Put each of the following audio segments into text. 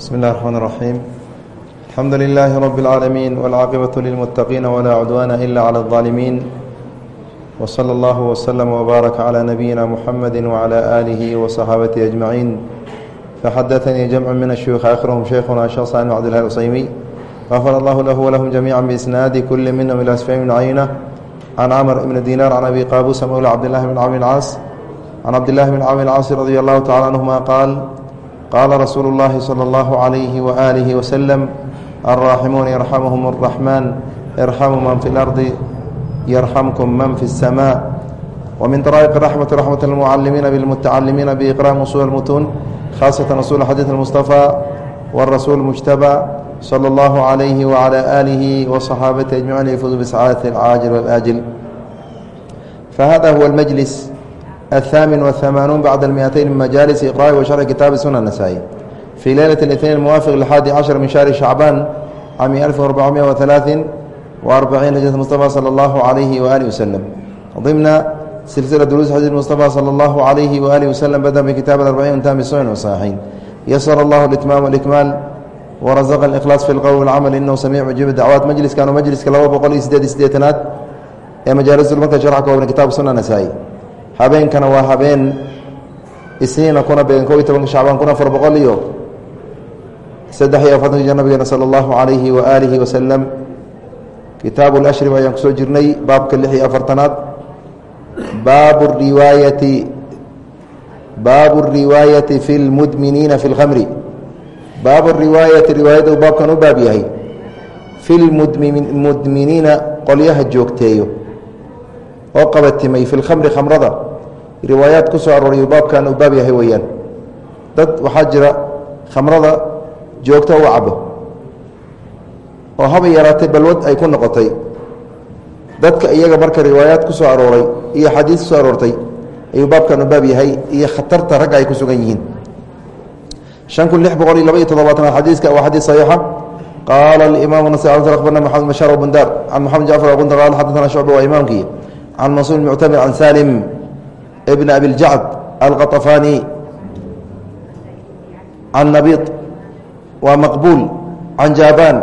بسم الله الرحمن الرحيم الحمد لله رب العالمين والعاقبة للمتقين ولا عدوان إلا على الظالمين وصلى الله وسلم وبارك على نبينا محمد وعلى آله وصحابته أجمعين فحدثني جمع من الشيوخ آخرهم شيخنا الشيخ صالح بن عبد الله العصيمي غفر الله له ولهم جميعا بإسناد كل منهم إلى سفيان بن عيينة عن عمر بن دينار عن أبي قابوس مولى عبد الله بن عمرو العاص عن عبد الله بن عمرو العاص رضي الله تعالى عنهما قال qaala rasuulu اllahi salى اllahu عalayhi waalihi waslem alraaximuun yarxamuhum الraxmaan yarxamu man fi اlardi yarxamkum man fi الsma wmin daraa'iq raxmati raxmat اlmucalimiina bilmutacalimiina biiqraam usul اlmutuun khaasatan usul xadiid اlmustafa wاrasuul mujtabى slى اllahu عalayhi wعalى aalihi وصaxaabatihi ajmaciin yfuuzu bisacaadati اlcaajil wاlaajil fahada huwa اlmajlis الثامن والثمانون بعد المئتين من مجالس إقراء وشرح كتاب سنة النسائي في ليلة الاثنين الموافق لحادي عشر من شهر شعبان عام 1443 هجرة المصطفى صلى الله عليه وآله وسلم ضمن سلسلة دروس حديث المصطفى صلى الله عليه وآله وسلم بدأ بكتاب الأربعين وانتهى بالسنن والصحيحين يسر الله الإتمام والإكمال ورزق الإخلاص في القول والعمل إنه سميع مجيب الدعوات مجلس كانوا مجلس كلاوة بقول سديد سديتنات يا مجالس المكة شرح كوبن كتاب سنة النسائي habeenkana waa habeen. Isniina kuna beegen ko iyo tobanka shacbaan kun afar boqol iyo saddex iyo afartanka jir nabigeena sala allahu calayhi wa aalihi wasalam kitaabu lashriba ayaan ku soo jirnay baabka lix iyo afartanaad. Baabu riwaayati baabu riwaayati fi lmudminiina fi lkhamri baabu riwaayati riwaayadda uu baabkan u baab yahay. Fi lmudminiina qolyaha joogteeyo oo qabatimay fi lkhamri khamrada. Riwaayaad ku soo arooriyu baabkan uu baab yahay weeyaan. Dad waxaa jira khamrada joogta u cabo oo habay yaraatay balwad ay ku noqotay. Dadka iyaga marka riwaayaad ku soo arooray iyo xadiis ku soo aroortay ayuu baabkan u baab yahay iyo khatarta ragga ay ku sugan yihiin. An kun lix boqol iyo laba iyo toddobaatanaad xadiiska waa xadiis saxiixa. Qaala imam na abarna maxamed mashaar bundar can maxamed jacfar bundar qaal xadana shucba waa imaamkii can mansuur muctamir can salim bn abiljacd alqaطafaani can nabiid waa maqbuul can jaaban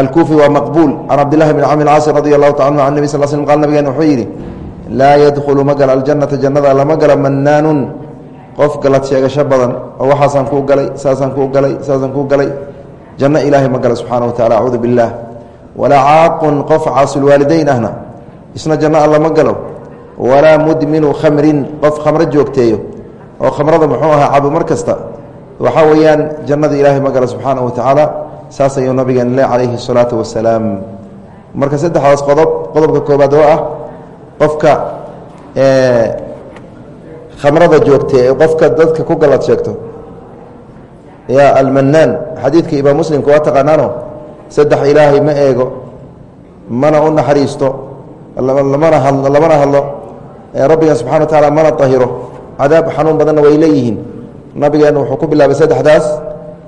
alkuufi waa maqbuul can cabdillahi bn camr caasi radi allahu ta anu an nebi sal slm qal nabigeen wuxuu yidhi laa yadkhulu ma gala aljannata jannada lama gala manaanun qof galad sheegasho badan oo waxaasaan kuu galay saasaan kuu galay saasaan kuu galay janno ilaahay ma gala subxaana wa tacala acuudu biاllaah walaa caaqun qof caasulwaalidayn ahna isna janno alla ma galo. Walaa mudminu khamrin qof khamro joogteeyo. Oo khamrada muxuu ahaa cabo mar kasta waxaa weeyaan jannada ilaahay ma gala subxaana wa tacaala. Saas ayuu nabigeen le calayhi الsalaatu wasalaam marka saddexdaas qodob qodobka koobaad oo ah qofka khamrada joogtee ee qofka dadka ku galad sheegto. Ya almanaan xadiidka imaam muslimka waa taqaanaano saddex ilaahay ma eego mana u naxariisto lamana hadlo. Hadlo rabbigan subxana wa tacaala mana ahiro cadaab xanuun badanna way leeyihiin. Nabigeena wuxuu ku bilaabay saddexdaas.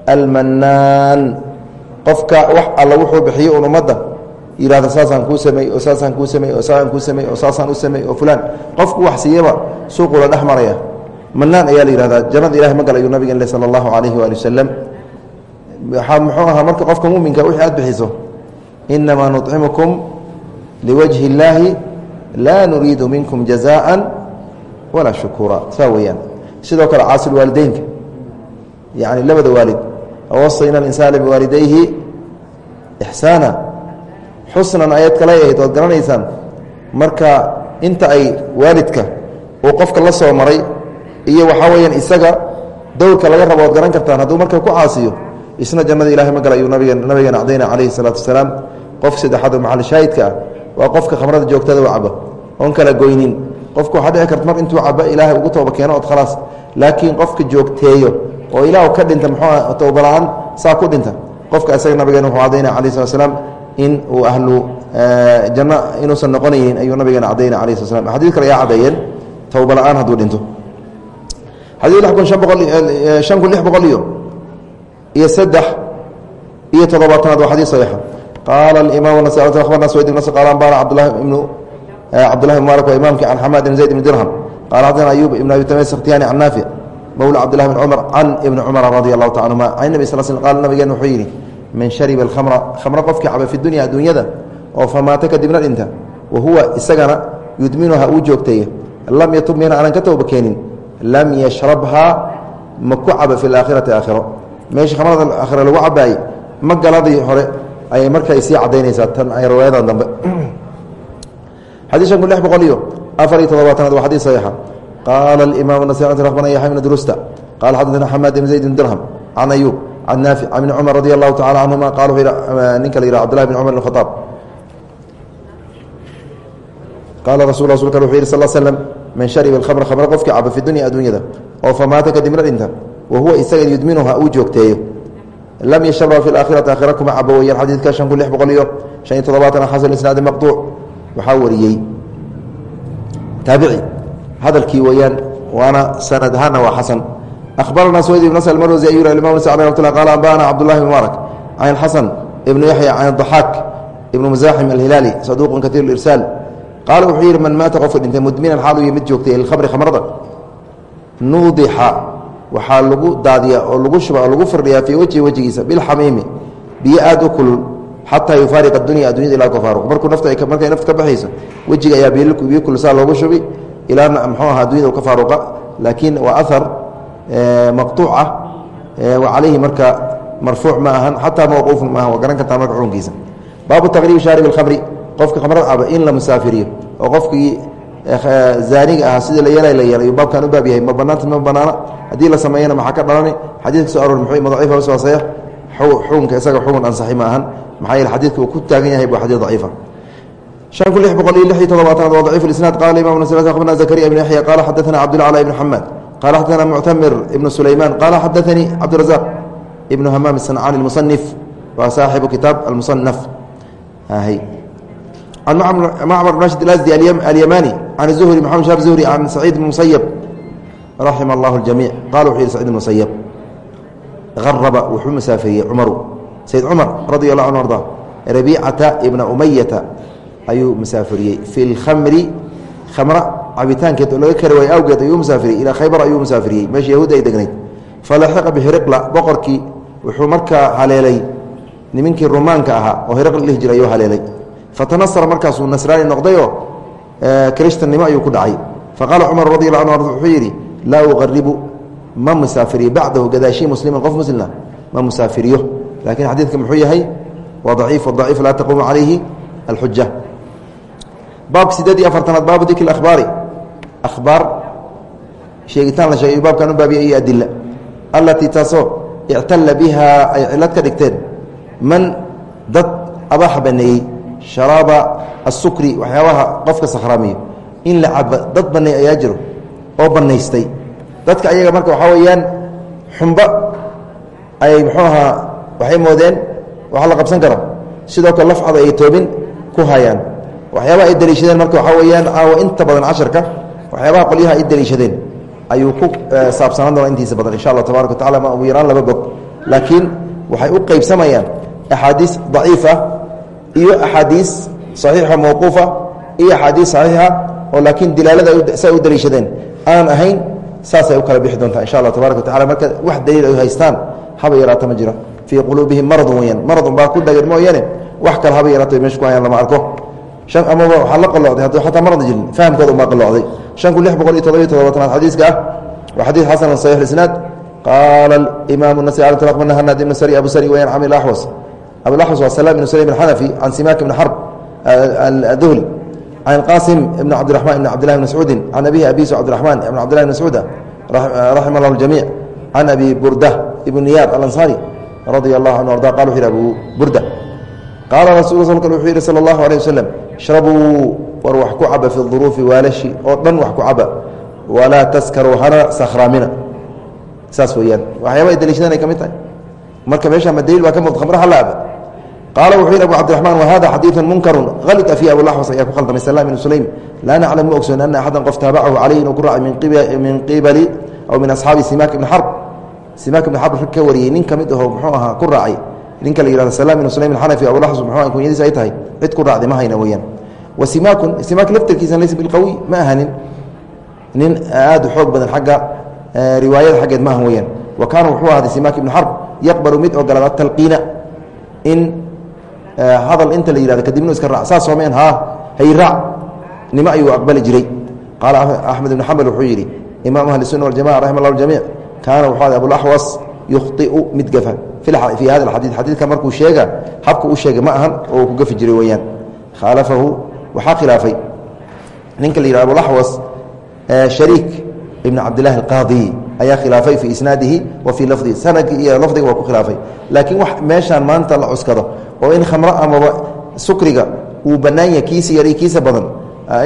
Almanaan qofka wax alla wuxuu bixiyo un ummadda. Yihahda saasaan kuu sameey oo saasaan kuu sameey oo saasaan kuu sameey oo saasaan u sameey oo fulaan. Qofku wax siiyaba suuquu la dhex maraya. Manaan ayaa la yihahdaa jannada ilahay ma gal ayuu nabigeen le sala allahu calayhi waali wasalam muxuu ahaa marka qofka muminka wixii aad bixiso. Inamaa nucimukum liwajhi illaahi laa nuriidu minkum jazaءa walaa shukuura saa weeyaan sidoo kale caasilwaalideynka yani labada waalid wasayna insaana biwaalidayhi ixsaana xusnan ayad kale ahayd oad garanaysaan marka inta ay waalidka uu qofka la soo maray iyo waxaa weyaan isaga dowrka laga rabo oad garan kartaan hadduu marka ku caasiyo isna jannada ilahay ma gala ayuu nabige nabigeena cadayna calayhi ah waa qofka khamrada joogtada u cabo oon kala goynin. Qofku waxaa dhici karta mar intuu cabo ilaahay ugu tooba keeno od khalaas. Laakiin qofka joogteeyo oo ilaah ka dhinta muxuu towbala-aan saa ku dhinta. Qofka isaga nabigeena wuxuu cadaynaya calayi slat slam in uu ahlu janno inuusan noqonaynin ayuu nabigeena cadayna alayh slat slam xadid kale ayaa cadeeyeen towbala-aan hadduu dhinto. Xadii kun an boqol shan kun lix boqol iyo iyo saddex iyo toddobaatanaad waa xadii saxiixa qaala imaam nas abarna sweyd ibn qala ambana cabdulahi ibnu cabdullahi mubaarak waa imaamkii can xamaad ibn zayd ibn dirham qala xadana ayub ibn abi tamiis sakhtiyani can naafic mowla cabdillahi bn cumar can ibni cumara radi allahu ta anhuma can nebi sal sl qaal nabigeen wuxuu yidhi man shariba alkhamra khamro qofkii caba fi dunya adduunyada oo famaata kadibna dhinta wa huwa isagana yudminuha uu joogteeye lam yatub mina aanan ka tooba keenin lam yashrabhaa ma ku caba fi laakhirati aakhiro meesha khamrada aakhira lagu cabaayey ma galadii hore ayay markay sii cadaynaysaa tan ay riwaayadan dambe. Xadii shan kun lix boqol iyo afar iyo todobaatanaad waa xadii saxiixa. Qaala alimaam nasai akhbarana yaxya bn drusta qala xaddaثna xamaad ibn zayd dirham can ayuub can naafic can cumar radi allahu tacala canhuma qala ninka la yihah cbdullahi bn cumar khaaab qaala rasul rasulka wuxuu yihi sal slm man shariba alkhamra khamra qofkii caba fi dunya adduunyada oo famaata kadibna dhinta wa huwa isaga yudminuha uu joogteeyo lam yashrba fi aakhirati aakhira kuma cabo weyaan xadiidka shan kun lix boqol iyo shan iyo todobaatan xasan isnaadi maqduuc waxaa wariyey taabici hadalkii weyaan waana sanad ahaana waa xasan akhbarana swayd ibn nasr marwasi ayur imam nas aleh ramat qala anbana cabdullahi mubaarak can xasan ibnu yaxya can daxaak ibnu musaaxim alhilaali saduuqun katiir irsaal qaala wuxuu yidhi man maata qofka dhintay mudminan xaalu iyo mid joogtay ilkhamri khamrada nuudixa waxaa lagu daadiyaa oo lagu shuba oo lagu firdhiyaa fii wejhi wejigiisa bilxamiimi biyo aad u kulul xataa yufaariq adunya addunyada ilaa ka markuu nafta markay nafta ka baxayso wejiga ayaa biyo kulsaa loogu shubi. Ilaana mxuu aha adunyada u ka faaruqa laakiin waa ahar maqtuuc ah wa calayhi marka marfuuc ma ahan xataa mawquufun maaha waa garan kartaa marka xukunkiisa baabu taqriibi shaarib alkhamri qofka khamrad caba in la musaafiriyo oo qofkii zaaniga ahaa sidii la yeelay la yeelay baabkan u baab yahay ma banaanta ma banaana haddii la sameeyana maxaa ka dhalani xadiidka so aroor muxuu madaciifa usoo saxiix xukunka isaga xukun ansaxi ma ahan maxaa yeele xadiidka uu ku taagan yahay waa xadiid daciifa شhan kun lix boqol iyo lix iyo todobaatanaad waa ضaciif isnaad qala imam akhbarna zakariya ibn yaxya qala xadaثana cabdulcla ibn xamed qala xadaثana muctamir ibn sulayman qala xadaثanii cabdirazaq ibn hamaam الصancani اlmuصنif waa saaxibu kitaab almuصنaf can macmar bn rashid اasdi alyamani can uhri maxamed shaab zuhri can saciid bn musayab raxima allah اjamiic qala wuxuu yihi sacid bn musayab haraba wuxuu masaafeeyey cumaru sayd cumar radi allah anhu arda rabiicata ibna umayata ayuu masaafuriyey fi lkhamri khamra cabitaankeed oo laga kari waay awgeed ayuu masaafiriyey ilaa khaybar ayuu masaafiriyey meesha yahuud ay degnayd falaxiqa bihiriqla boqorkii wuxuu markaa haleelay nimankii rumaanka ahaa oo hiriqla dhihi jiray ayuu haleelay fatanasara markaasuu nasraani noqdayoo kristannimo ayuu ku dhacay. Faqaala cumar radi allah anu wuxuu yidhi laa uqaribu ma musaafiriyo bacdahu gadaashii musliman qof muslima ma musaafiriyo. Laakiin xadiidka muxuu yahay waa daciif daciif laa taquumu calayhi alxuja baabka sideed afartanaad baabu dikri akhbaari akhbaar sheegitaan la sheegay baabkan u baabiya iyo adila allatii taasoo ictalla bihaa ay cilad ka dhigteen man dad abaaxa baneeyey sharaaba asukri waxyaabaha qofka sakhraamiyo in la caba dad baneey ayaa jiro oo banaystay dadka ayaga marka waxaa weeyaan xumbo ay muxuu ahaa waxay moodeen waxa la qabsan kara sidoo kale lafcada ay toobin ku hayaan. Waxyaabaha ay daliishadeen marka waxaa weeyaan caawa inta badan casharka waxyaabaha qolyaha ay daliishadeen ayuu ku saabsanaan doona intiisa badan. Insha allah tabarak watacala ma ugu yaraan laba bog laakiin waxay u qeybsamayaan axaadiis daciifa iyo axaadiis saxiixa mawquufa iyo axaadiis saxiixa oo laakiin dilaalada say u daliishadeen. Aanan ahayn saasay u kala bixi doontaa insha allah tabarak watacala marka wax daliil ay haystaan haba yaraata ma jiro. Fii quluubihim maradun weyaan maradun baa ku dhagan mooyaane wax kale haba yaraato meesha ku hayaan lama arko. Amaba waxaa la qalocday hadduu xataa marada jirin fahamkooda umaa qalocday shan lix boqol iyo todobiyo todobaatanaad xadiiska ah waa xadiis xasan saxiix isnaad. Qaala imaamu nasai al taqbana hanad ibn sari abu sari weyaan camil axwas abulaxwas waa salaam ibn sulaym alxanafi can simaak ibn xarb aduhli can qaasim ibn cabdiraxman ibn cabdillahi bn mascuudin can abihi abisu cabdiraxman ibn cabdillahi bn mascuuda raxima allah ljamiic can abi burda ibn niyaar alansaari radia allahu canhu arda qal wuxu yhi abu burda qaala rasul wuxuu yidhi sala allahu alيh waslem shrabuu war wax ku caba fi duruufi waalashi oo dhan wax ku caba walaa taskaruu hana sakhraamina saas weyaan waxyaaba daliishadaan ay ka mid tahay. Marka meesha ma daliil baa ka muuqda khamra hala aba qaala wuxuu yidhi abu cabdiraxmaan wahada xadiidu munkarun halita fiihi abulaxwas ayaa ku khaldamay salam ibn sulaym. Laa naclam ma ogsoon ana axadan qof taabacahu calayhi inuu ku raacay min qibali aw min asxaabi simaak ibni xarb simaak ibni xarb ka wariyey nin ka mid aho muxuu ahaa ku raacay? Ninka la yihahdo salam ibn sulaym alxanafi abulaxwas muxuu kunyadiisa ay tahay cid ku raacday ma hayna weeyaan. Wa simaakun simaak laftarkiisa laysa bilqawiy ma ahanin nin aada u xoog badan xagga riwaayada xaggeed maahan weyaan wa kaana wuxuu ahday simaak ibnu xarb yaqbalu mid ogolaad atalqiina in hadal inta la yihahdo kadibnu iska raac. Saas soomeen haa hay raac. Nimo ayuu aqbali jiray. Qaala axmed ibnu xambal wuxuu yidhi imaamu ahli sunna waljamaca raxima llah jamiic kaana wuxuu abulaxwas yukhطiu mid gafa fii hada alxadiid xadiidka markuu sheega habka u sheegay ma ahan oo ku gafi jiray weyaan khaalafahu waxaa khilaafay. Ninka la yihah abulaxwas shariik ibn cabdillahi alqaadi ayaa khilaafay fii isnaadihi wa fii lafdihi. Sanadki iyo lafdiga waa ku khilaafay. Laakiin wax meeshaan maanta la cuskado oo in khamro amaba sukriga uu bannaan yahay kiisa yar iyo kiisa badan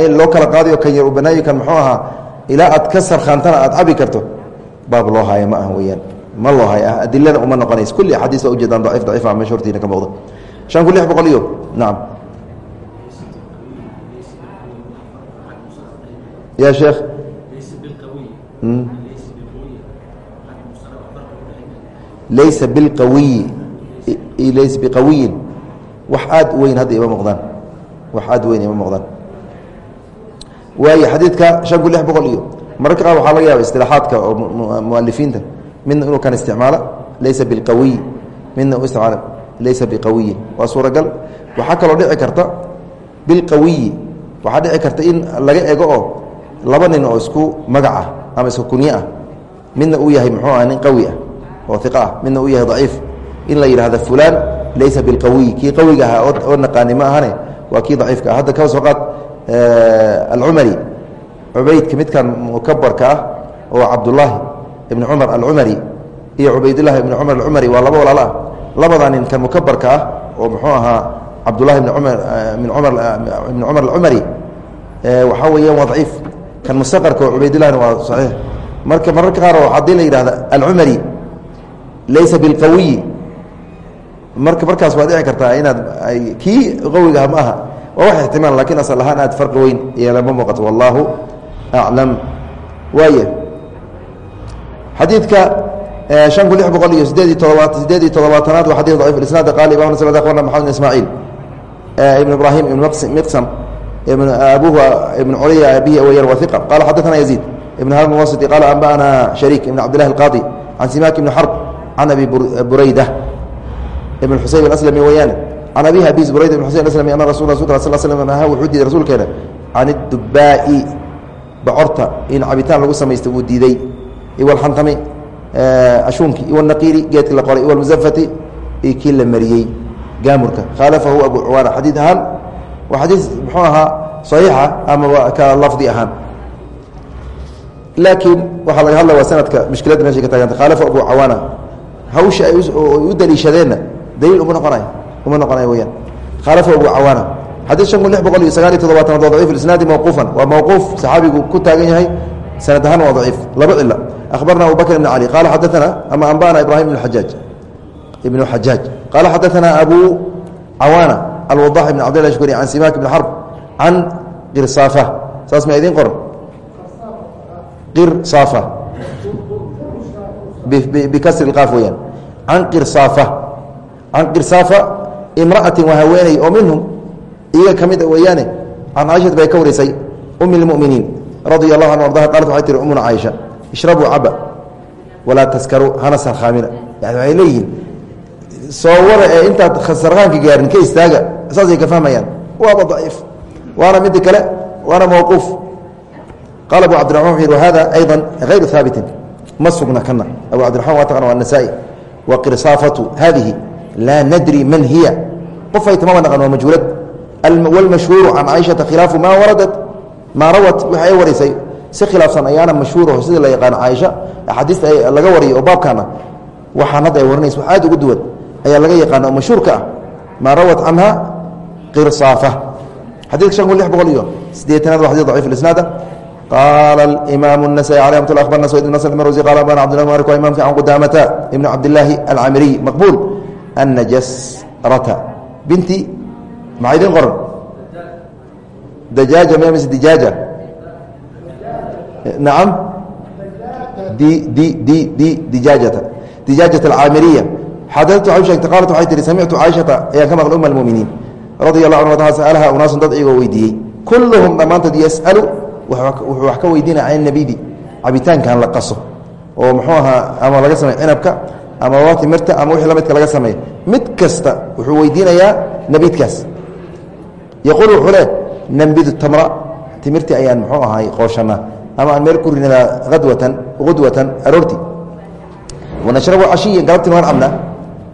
in loo kala qaadayo kan yar uu bannaan yahy kan muxuu ahaa ilaa aad ka sarkhaantana aad cabi karto baab loo haayo ma aha weyaan ma loo hay ah adilana uma noqonays. Kulli axaadiis baa ujeedaan daciif daciif ah meesha hortiina ka muuqda. Shan kun lix boqol iyo nacam ya sheekh laysa biqawiyi laysa biqawiyin. Wax aad u weyn hadda ima muuqdaan. Wax aad weyn ima muuqdaan. Waayo xadiidka shan kun lix boqol iyo mararka qaar waxaa laga yaaba istilaaxaadka oo mualifiinta midna inuu kan isticmaalo laysa biqawiy midna u isticmaalo laysa biqawiyin waa suuragal. Waxaa kaloo dhici karta bilqawiyi. Waxaa dhici karta in laga ego oo laba nin oo isku magac ah ama isku kunye ah. Midna uu yahay muxuu ah nin qawi ah oo iqa ah. Midna uu yahay daciif. In la yidhahda fulaan laysa bilqawiy. Kii qawiga ahaa oo naqaani ma ahane waa kii daciifka ah. Hadda ka soo qaad alcumari. Cubaydka midkan mukabarka ah oo cabdullaahi ibn cumar alcumari iyo cubaydullahi ibn cumar alcumari waa laba walaalo ah. Labadaa nin kan mukabarka ah oo muxuu ahaa cabdullahi ibn cumar min cumar ibn cumar alcumari waxaa weeyaan waa daciif. Kan mustaqarka oo cubaydillahina waa saxiix. Marka mararka qaar haddii la yidhahda alcumari laysa bilqawiyi marka markaas waa dhici kartaa inaad ay kii qawigaah ma aha waa wax ixtimaal lakin asal ahaan aad farqi weyn yeelama muuqato wallaahu aclam waaya xadiidka شhan kun لix boqol iyo sideed iyo todobaat sideed iyo todobaatanaad waa xadيث ضعيف الإسناad qال imam ن أخبرna محمد بن إسماعيل بن إبراهيم بن مقسم بن أبوه بن علي أبيه وير وثقة قال xدثنا يزيد بن هارون الواسطي قال أنبأنا شريك بن عبد الله القاضي عن سماك بن an abi burayda ibn xuseyn aslami weyaan can abihi abis burayda ibn xuseyn aslami ana rasul rasulka sal slm aha wuxuu diiday rasuulkeena can idubbaa'i bocorta in cabitaan lagu samaysta wuu diiday iwalxantami ashuunki iwalnaqiiri geedki la qoray iwalmusafati iyo kii la mariyey gaamurka khaalafahu abu cuwaana xadiid ahaan waa xadiis muxuu ahaa saxiixa amaba ka lafdi ahaan laakiin waxaa laga hadla waa sanadka mishkilada meeshay ka taaganta khaalafahu abu cawaana hawsha ay u daliishadeenna daliil uma noqonayo uma noqonayo weyaan khaalafahu abu cawaana. Xadiid shan kun lix boqol iyo sagaal iyo toddobaatanaad waa daciif isnaadi mawquufan. Waa mawquuf saxaabigu ku taagan yahay sanad ahaan waa daciif. Laba cilo akhbarna abu ibn cali qaala xadaana ama anba'ana ibrahim ibn xajaaj ibnu xajaaj qaala xadaana abu cawaana alwadax ibn cabdillah shkuri can simaak ibn xarb can qirsaafa saas ma idiin qoran? Qirsaafa bikasri qaaf weyaan can qirsaafa. Can qirsaafa imra'atin waa haweeney oo minhum iyaga ka mid a weeyaane can caaishata bay ka warisay umi اlmuminiin radia allahu anhu ardaha qaalat waxay tihi umuna caaisha ishrabuu caba walaa taskaruu hana sarkhaamina yani waxay leeyihiin soo wara ee intaad sarkhaanka gaarin ka istaaga saasay ka fahmayaan. Waaba daciif waana midi kale waana mawquuf. Qaala abu cabdiraxman wuxu yidhi wahada ayضa hayru haabitin ma sugna kana abu cabdiraxman waa taqana waa nasaa-i. Wa qirsaafatu hadihi laa nadri man hiya. Qof ay tamama naqan waa majhuulad. Wاlmashhuuru can caaishata khilaafu maa waradat. Maa rawat wixi ay warisay si khilaafsan ayaana mashhuuraho sidii la yaqaano caaisha. Axaadiista laga wariyay oo baabkaana waxaan hadda ay warinaysa wax aad ugu duwan ayaa laga yaqaana oo mashhuurka ah. Maa rawat canha qirsaafa xadidka shan kun lix boqol iyo sideetanaad waa xadid dacif isnaada qaala imaamu النasai alي amat abarna sweyd bn sl mrsi qala abana cbdillah malik waa imamka can qudamata ibn cabdillaahi alcamiriy maqbuul annajasrata binti maxaa idin qoran dajaaja miya mise dijaaja nacam di di di di dijaajata dijaajata alcaamiriya xadadtu waxay sheegtay qaalat waxay tihi samictu caaishata ayaan ka maqlay uma almuminiin radia allah anhu sa'alaha unaasun dad iyagoo weydiiyey kulluhum dhammaantood yas'alu wuxuu wax ka weydiinaya can nabidi cabitaankan la qaso oo muxuu ahaa ama laga sameey cinabka ama waa timirta ama wixii la midka laga sameeyo. Mid kasta wuxuu weydiinayaa nabiidkaas. Yaquul wuxuu le nambidu tamra. Timirtii ayaan muxuu ahaay qooshanaa ama aan meel ku rinadaa adwatan qudwatan aroorti wanashrabu cashiyan galabtina waan cabnaa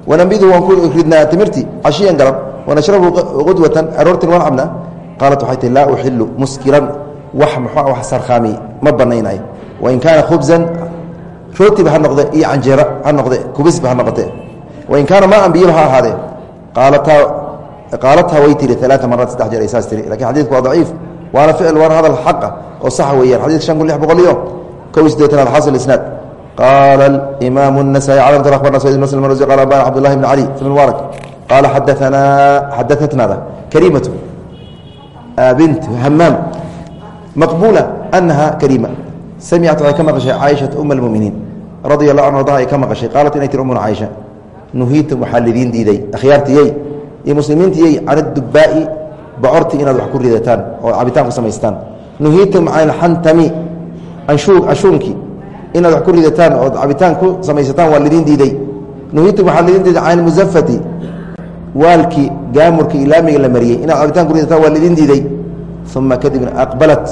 wanambidu waan ku ridnaa timirtii cashiyan galab. Wanashrabu qudwatan aroortina waan cabnaa qaalat waxay tii laa uxilu muskiran wax muxuu wax sarkhaami ma banaynayo wain kaana khubzan rootiba ha noqde iyo canjeera ha noqde kubisba ha noqote wain kaana maa an biyaba ha ahaadee qaalataa qaalataa way tiri alaaa maraat saddex jeer ay saas tiri. Lakin xadidku waa daciif waana ficil waana hadal xaqa oo sax weeyaan. Xadidka shan kun lix boqol iyo kow iyo siddeetanaad xasil isnaad qaala imaamu الnasaai cala abarna sayd muslim rasi qala abana cabdullahi bn cali bn mubaarak qaala xadaanaa xadaatnaada kariimatu bint hamaam maqbuula anaha kariima. Samicad waxay ka maqashay caaishaa uma almuminiin radia allahu anhu ardaha ay ka maqashay. Qaalat inay tiri umuna caaisha nuhiitum waxaa lidiin diiday akhyaartiyey iyo muslimiintiyey can adubaa'i bocorti inaad wax ku ridataan oo cabitaan ku samaystaan. Nuhiitum can alxantami ashuunki inaad wax ku ridataan ood cabitaan ku samaysataan waa lidiin diiday. Nuhiitum waxaa lidiin diiday can almusafati waalkii gaamurkii ilaamiga la mariyey inaad cabitaan ku ridataan waa lidiin diiday uma kadibna aqbalat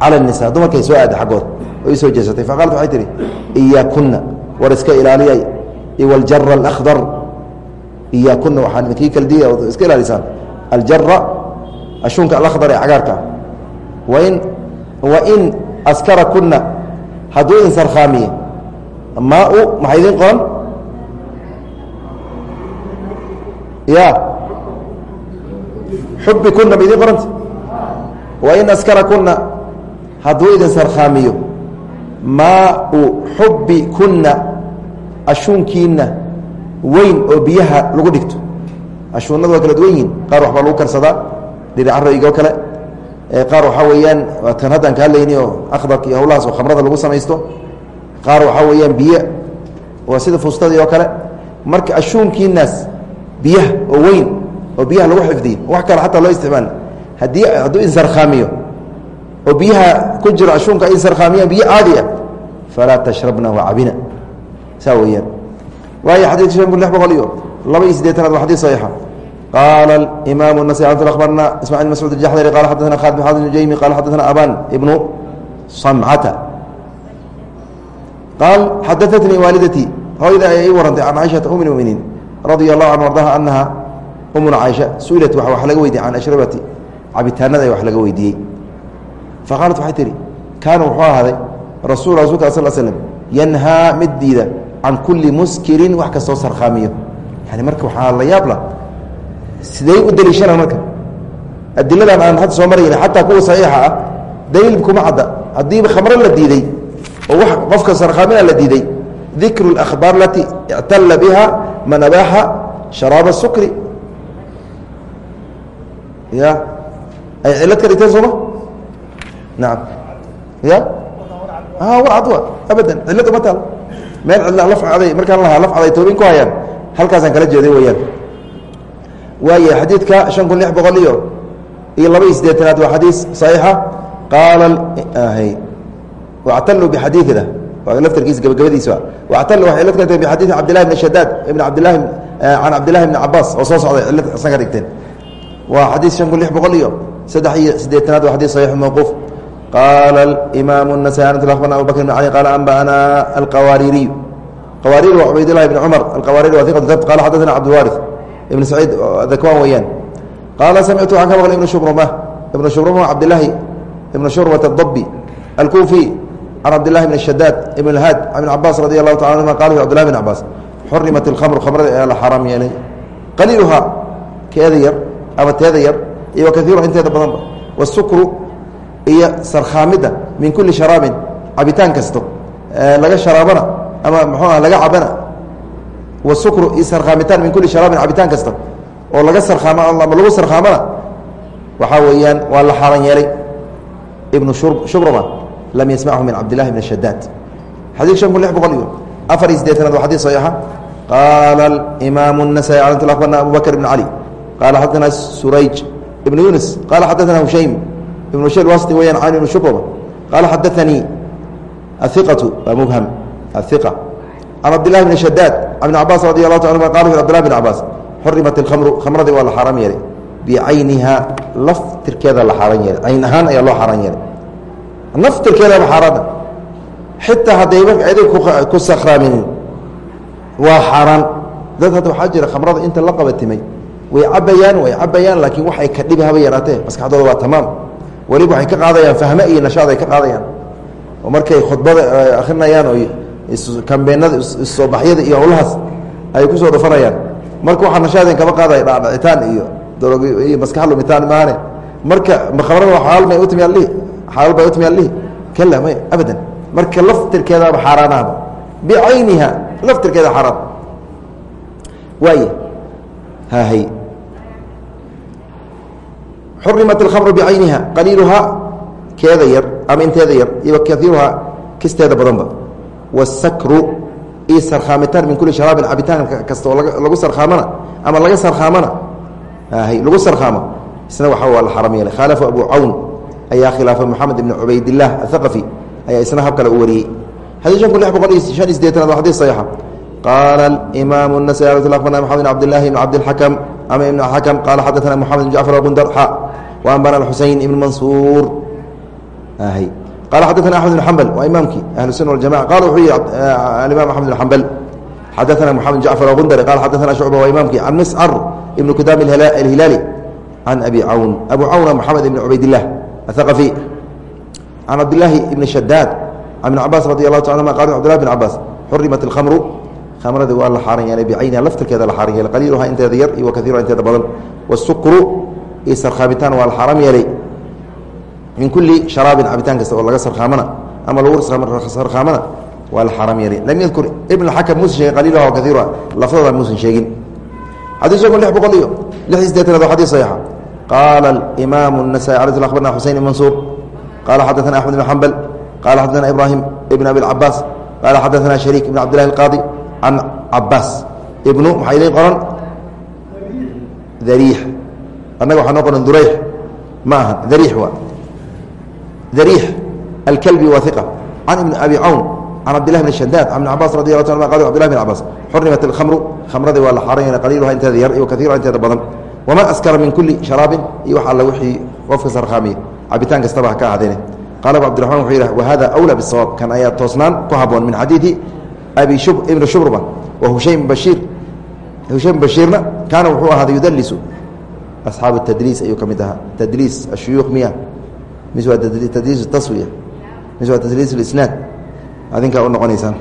cala nisa dumarkay soo aaday xaggood oy soo jeesatay faqaalat waxay tihi iyaakuna war iska ilaaliyay iwaljara alakhdar iyaakuna waxaan idinkii kala diiya ood iska ilaalisaan aljara ashuunka alakhdar ee cagaarka wain wain askara kuna hadduu idin maa u maxay idin qoran ya xubi kuna ma idin qoranta wain askara kuna hadduu idin sarkhaamiyo maau xubbi kunna ashuunkiinna weyn oo biyaha lagu dhigto. Ashuunadu waa kala duwan yihiin qaar waxbaa lagu karsadaa dhiricaraygoo kale qaar waxaa weeyaan waa tan haddaan ka hadlayni oo akhdarka iyo hawlahaas oo khamrada lagu samaysto. Qaar waxaa weeyaan biyo waa sida fustadii oo kale. Oo oo haddii hadduu insarkhaamiyo oo biyaha ku jiro ashuunka ay sarkhaamiyaan biyo caadi ah falaa tashrabna wacabina saa weeyaan waayo xadidka shan kun lix boqol iyo laba iyo siddeetanaad waa xadid saxiixa qaala imaamu النasي akhbarna ismaعil mascuud الjaxdari qala xadaثna khalid bn xaad bn jaymi qala xadaثna aban ibnu samcata qaal xadaثatnii waalidatii hooyada ayay ii warantay can caiشhaةa um اmuminiin radia الlahu canhu ardaha anaha umuna caaisha su'ilat wax laga weydiye can ashrabati cabitaanada wax laga weydiiyey. Faqaalat waxay tihi kaana wuxuu ahaaday rasul rasulka sal slm yanhaa mid diida can kulli muskirin wax kastoo sarkhaamiyo yani marka waxaa la yaabla sidey u deliishanaan marka? Adiladan aan hadda soo marayna xataa kuwa saxiixa ah daliil kuma cadda haddiiba khamro la diiday oo w qofka sarkhaamina la diiday. Dikru اlakhbaar alatii ictalla biha man abaaxa sharaaba sukri. Ya ay cilad ka dhigteen sooma naam. Ya? Warcad wa abadan cilad uma taal. Meel cidla laf caday. Markaan lahaa laf caday toobin ku hayaan. Halkaasaan kala jeeday weeyaan. Waaye xadiidka shan kun lix boqol iyo iyo laba iyo siddeetanaad waa xadiis saxiixa. Qaala wactaluu bixadiiida laftarkiisa gabagabadiisa. Wactaluu waxay cilad ka dhigteen bixadiidi cabdillahi bni shadaad ibn cabdillahi eh, can cabdillahi bni cabaas oo soo socday cilad san ka dhigteen. Waa xadiis shan kun lix boqol iyo saddex iyo sideetanaad waa xadis صaxiix mawquuf qaala imaamu النasai abarna abu bakr bn cali qaala anba'ana alqawaaririy qawarir waa cubaydillahi bn cumar alqawaariri wa iqat qala xadaثna cabdilwaariث ibn saciid dakwan weeyaan qaala samictu waxaan ka maqlay ibn shubruma ibn shubruma cabdilaahi ibn shurwat الdabi alkufi can cabdillahi bn shadaad ibn اlhaad ibn cabaas radi allahu taala anhuma qala cbdillahi bn cabaas xurimat اlkhamru khamrada ee la xaaraam yeelay qaliiluhaa keeda yar ama teeda yar iyo wakaiiru inteeda badanba wasukru iyo sarkhaamidda min kuli sharaabin cabitaan kasto laga sharaabana ama mxuu ah laga cabana wasukru iyo sarkhaamitaan min kuli sharaabin cabitaan kasta oo laga sarkhaamo ama lagu sarkhaamana waxaa weeyaan waa la xaaran yeelay ibnu shubruma lam yasmachu min cabdillahi bn shadaad xadid shan kun lix boqol iyo afar iyo sideetanaad waa xadid saxiixa qaala imaamu النasai cala abarna abu bakr bn cali qaala xadana surayj ibn yunus qaala xadaثna hushaym ibn shayr wasti weyaan can ibn shubruma qaala xadaثanii ahiqatu waa mubham الثقة عن عبد الله بن شداد عن بن عباس رضي الله تعالى عنهما قال عبد الله بن عباس حرمت الخمر خمردي waa la xaaraam yeelay bicayniha laftirkeeda la xaaraan yeelay cayn ahaan ayaa loo xaaraan yeelay naftirkeedaba xaaraana xitaa haddayba ciday ku sakraamin waa xaaraan dad hadda waxaa jira khamrada inta la qabatimay way cabayaan way cabayaan laakiin waxay ka dhibi haba yaraatee maskaxdooda waa tamaam. Weliba waxay ka qaadayaan fahme iyo nashaad ay ka qaadayaan. Oo markay khudbada akrinayaan oo kambeenada issoobaxyada iyo howlahaas ay ku soo dhufanayaan marka waxaa nashaadeen kama qaadaya dhacdhicitaan iyo iyo maskax lumitaan maahane marka khamrada xalaal may utimi alihi xalaal bay utimi alihi kala may abadan. Marka laftirkeedaaba xaaraanahaba bicayniha laftirkeeda xaaraan waay hahay xurimat اlkhamru bicayniha qaliiluhaa keeda yar ama inteeda yar iyo kaiiruhaa kisteeda badanba wاsakru iyo sarkhaamitaan min kuli sharaabin cabitaan kasta oo lagu sarkhaamana ama laga sarkhaamana hahay lagu sarkhaamo isna waxa waa la xaram yeelay khaalafa abu cawn ayaa khilaafay moxamed ibn cubaydillaah athaqafi ayaa isna hab kale u wariyey xadii shan kun lix boqol iyo shan iyo sideetanaad waa saxiixa qala imaamu nasai axmad bn cabdilahi ibn cabdilakm ama ibn xakm qala xadaana moxamed bn jacfar bundar waanbana xusein ibn mansuur qala xadaana axmed bn xambal waa imaamkii ahlusuna wajamaca qala wuxuu yihi alimam axmed bn xambal xadaana moxamed bn jacfar abundar qala xadaana shucba waa imaamkii can miscar ibn kudaam alhilaali can abi cawn abu cawna moxamed ibn cubaydilah athaqafi can cabdilaahi ibn shadaad can ibn cabaas radi allahu ta anma qala cbdillahi bn cabaas xurimat اlkhamru khamradii waa la xaaran yeelay bicayniha laftirkeeda la xaaran yeelay qaliiluhaa inteeda yar iyo wakaiiruha inteeda badan wالsukru iyo sarkhaabitaan waa la xaaraam yeelay min kuli sharaabin cabitaan kasta oo laga sarkhaamana ama lagu sarkhaamana waa la xaaraam yeelay lam yadkur ibn xakam muusan sheegin qaliiluha wa kaiiruha lafdooda muusan sheegin xadis kun lix boqol iyo lix iyo sideetanaad waa xadis saxiixa qaala imaamu النasai ala sl abarna xuseyn ibn mansuur qala xadaثana axmed ibn xambal qala xadaثana ibrahim ibn abi اcabaas qala xadaثana shariik ibn cabdillahi اlqaadi can cabaas ibnu maxaa idin qoran? Dariix. Annaga waxaa noo qoran durayx. Ma aha dariix waa. Dariix alkalbi waa iqa can ibni abi cawn can cabdillahi bn shadaad can ibn cabas radi allah ta anma qal cbdillahi bn cabas xurimat alkhamru. Khamradii waa la xaaran yeelay qaliiluha inteeda yar iyo kaiiruha inteeda badan. Wamaa askara min kuli sharaabin? Iyo wax alla wixii qofka sarkhaamiye cabitaan kastaba ha ka ahaadeene qala abu cabdiraxman wuxuu yidhah wahada awlaa bisawaab kan ayaa toosnaan ku haboon min xadiidi abi ibni shubrba wa hushaym bashiir hushaym bashiirna kaana wuxuu ahaada yudalisu asxaabu tadliis ayuu ka mid ahaa miya mis waa tadliis taswiya mis waa tadliis isnaad adinkaa u noqonaysaan